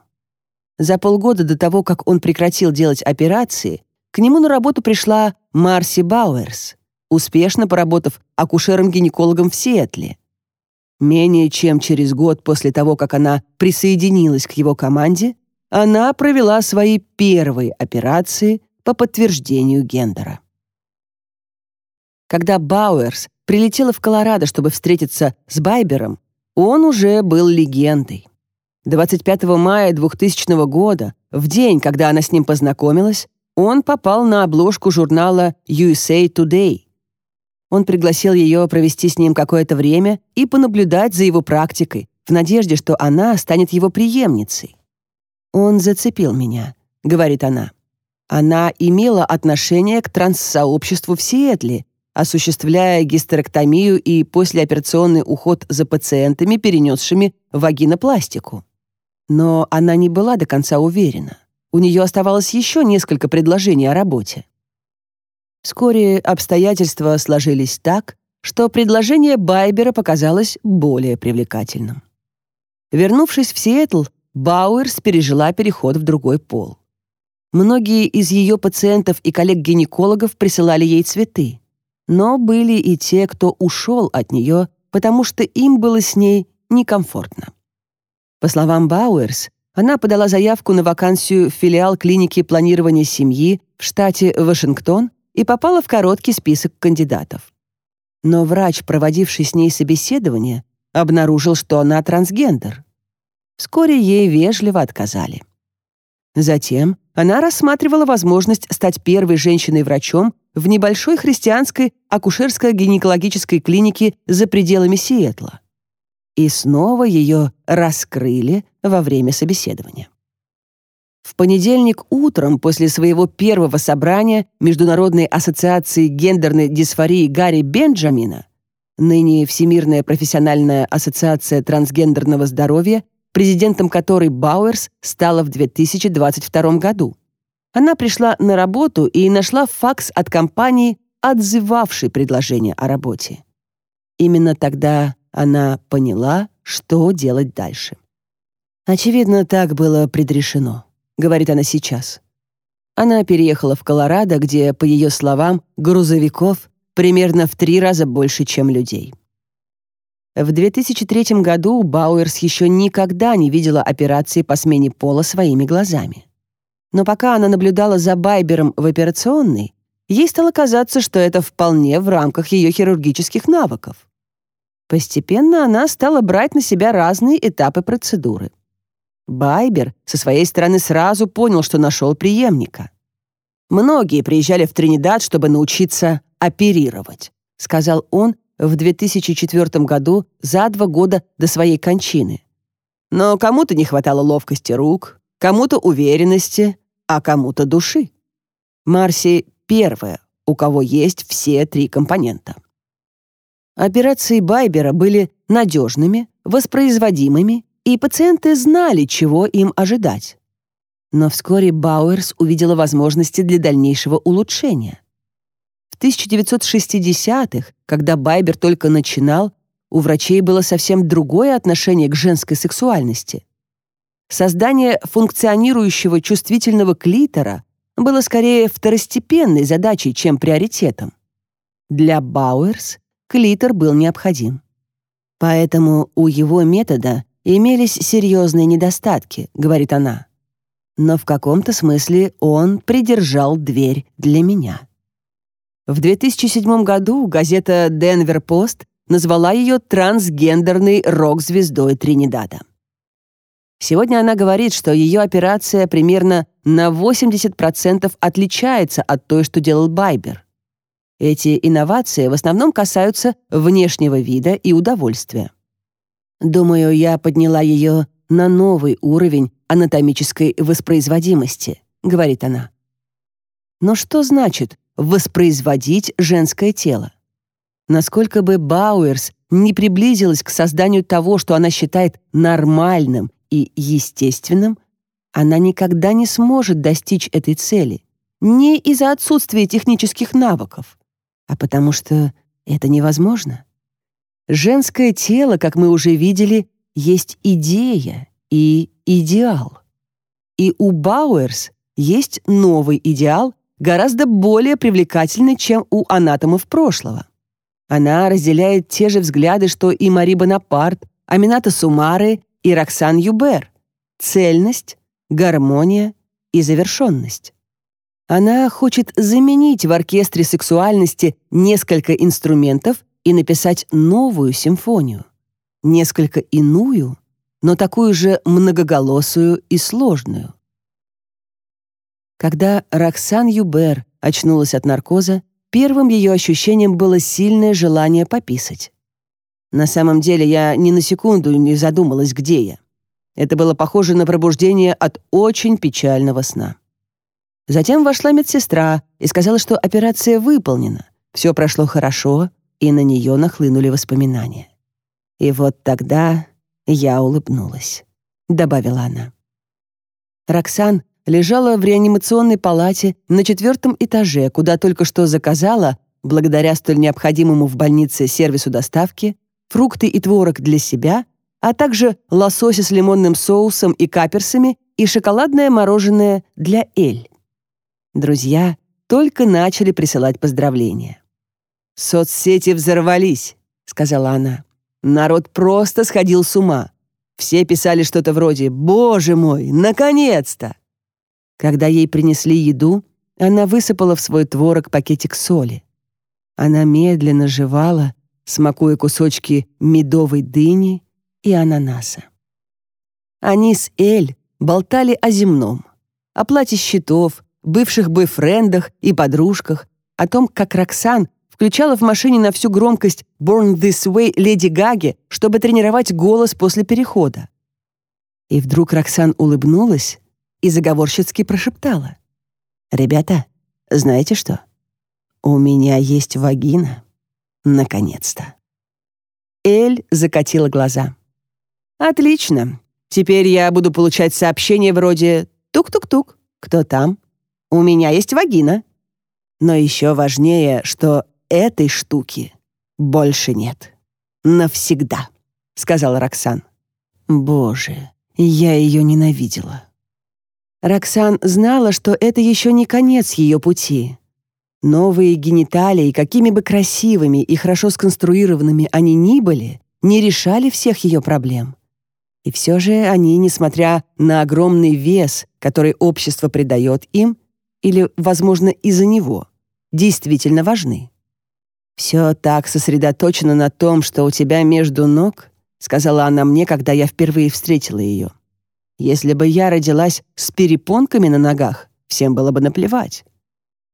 За полгода до того, как он прекратил делать операции, к нему на работу пришла Марси Бауэрс, успешно поработав акушером-гинекологом в Сиэтле. Менее чем через год после того, как она присоединилась к его команде, она провела свои первые операции по подтверждению гендера. Когда Бауэрс прилетела в Колорадо, чтобы встретиться с Байбером, он уже был легендой. 25 мая 2000 года, в день, когда она с ним познакомилась, он попал на обложку журнала USA Today. Он пригласил ее провести с ним какое-то время и понаблюдать за его практикой, в надежде, что она станет его преемницей. «Он зацепил меня», — говорит она. Она имела отношение к транссообществу в Сиэтле, осуществляя гистерэктомию и послеоперационный уход за пациентами, перенесшими вагинопластику. Но она не была до конца уверена. У нее оставалось еще несколько предложений о работе. Вскоре обстоятельства сложились так, что предложение Байбера показалось более привлекательным. Вернувшись в Сиэтл, Бауэрс пережила переход в другой пол. Многие из ее пациентов и коллег-гинекологов присылали ей цветы, но были и те, кто ушел от нее, потому что им было с ней некомфортно. По словам Бауэрс, она подала заявку на вакансию в филиал клиники планирования семьи в штате Вашингтон и попала в короткий список кандидатов. Но врач, проводивший с ней собеседование, обнаружил, что она трансгендер. Вскоре ей вежливо отказали. Затем она рассматривала возможность стать первой женщиной-врачом в небольшой христианской акушерско-гинекологической клинике за пределами Сиэтла и снова ее раскрыли во время собеседования. В понедельник утром после своего первого собрания Международной ассоциации гендерной дисфории Гарри Бенджамина, ныне Всемирная профессиональная ассоциация трансгендерного здоровья, президентом которой Бауэрс стала в 2022 году. Она пришла на работу и нашла факс от компании, отзывавшей предложение о работе. Именно тогда она поняла, что делать дальше. Очевидно, так было предрешено, говорит она сейчас. Она переехала в Колорадо, где, по ее словам, грузовиков примерно в три раза больше, чем людей. В 2003 году Бауэрс еще никогда не видела операции по смене пола своими глазами. Но пока она наблюдала за Байбером в операционной, ей стало казаться, что это вполне в рамках ее хирургических навыков. Постепенно она стала брать на себя разные этапы процедуры. Байбер со своей стороны сразу понял, что нашел преемника. «Многие приезжали в Тринидад, чтобы научиться оперировать», сказал он в 2004 году за два года до своей кончины. Но кому-то не хватало ловкости рук, кому-то уверенности, а кому-то души. Марси первая, у кого есть все три компонента. Операции Байбера были надежными, воспроизводимыми, и пациенты знали, чего им ожидать. Но вскоре Бауэрс увидела возможности для дальнейшего улучшения. В 1960-х, когда Байбер только начинал, у врачей было совсем другое отношение к женской сексуальности. Создание функционирующего чувствительного клитора было скорее второстепенной задачей, чем приоритетом. Для Бауэрс клитор был необходим. Поэтому у его метода имелись серьезные недостатки, говорит она. Но в каком-то смысле он придержал дверь для меня. В 2007 году газета «Денвер Пост» назвала ее трансгендерной рок-звездой Тринидада. Сегодня она говорит, что ее операция примерно на 80% отличается от той, что делал Байбер. Эти инновации в основном касаются внешнего вида и удовольствия. Думаю, я подняла ее на новый уровень анатомической воспроизводимости, говорит она. Но что значит воспроизводить женское тело? Насколько бы Бауэрс не приблизилась к созданию того, что она считает нормальным и естественным, она никогда не сможет достичь этой цели. Не из-за отсутствия технических навыков, а потому что это невозможно. Женское тело, как мы уже видели, есть идея и идеал. И у Бауэрс есть новый идеал, гораздо более привлекательный, чем у анатомов прошлого. Она разделяет те же взгляды, что и Мари Бонапарт, Амината Сумары и Роксан Юбер. Цельность, гармония и завершенность. Она хочет заменить в оркестре сексуальности несколько инструментов и написать новую симфонию. Несколько иную, но такую же многоголосую и сложную. Когда Роксан Юбер очнулась от наркоза, первым ее ощущением было сильное желание пописать. На самом деле я ни на секунду не задумалась, где я. Это было похоже на пробуждение от очень печального сна. Затем вошла медсестра и сказала, что операция выполнена. Все прошло хорошо, и на нее нахлынули воспоминания. «И вот тогда я улыбнулась», — добавила она. Роксан лежала в реанимационной палате на четвертом этаже, куда только что заказала, благодаря столь необходимому в больнице сервису доставки, фрукты и творог для себя, а также лосося с лимонным соусом и каперсами и шоколадное мороженое для Эль. Друзья только начали присылать поздравления. «Соцсети взорвались», — сказала она. «Народ просто сходил с ума. Все писали что-то вроде «Боже мой, наконец-то!». Когда ей принесли еду, она высыпала в свой творог пакетик соли. Она медленно жевала, смакуя кусочки медовой дыни и ананаса. Они с Эль болтали о земном, о плате счетов, бывших бойфрендах и подружках, о том, как Роксан включала в машине на всю громкость «Born This Way» Леди Гаги, чтобы тренировать голос после перехода. И вдруг Роксан улыбнулась и заговорщицки прошептала. «Ребята, знаете что? У меня есть вагина. Наконец-то!» Эль закатила глаза. «Отлично. Теперь я буду получать сообщения вроде «Тук-тук-тук, кто там?» У меня есть вагина. Но еще важнее, что этой штуки больше нет. Навсегда, сказала Роксан. Боже, я ее ненавидела. Роксан знала, что это еще не конец ее пути. Новые гениталии, какими бы красивыми и хорошо сконструированными они ни были, не решали всех ее проблем. И все же они, несмотря на огромный вес, который общество придает им, или, возможно, из-за него, действительно важны. «Все так сосредоточено на том, что у тебя между ног», сказала она мне, когда я впервые встретила ее. «Если бы я родилась с перепонками на ногах, всем было бы наплевать.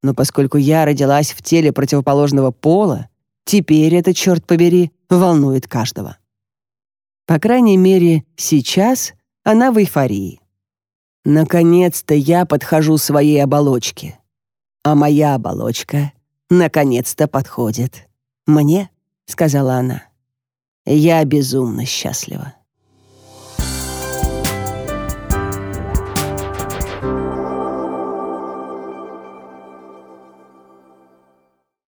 Но поскольку я родилась в теле противоположного пола, теперь это, черт побери, волнует каждого». По крайней мере, сейчас она в эйфории. Наконец-то я подхожу своей оболочке. А моя оболочка наконец-то подходит. «Мне?» — сказала она. «Я безумно счастлива».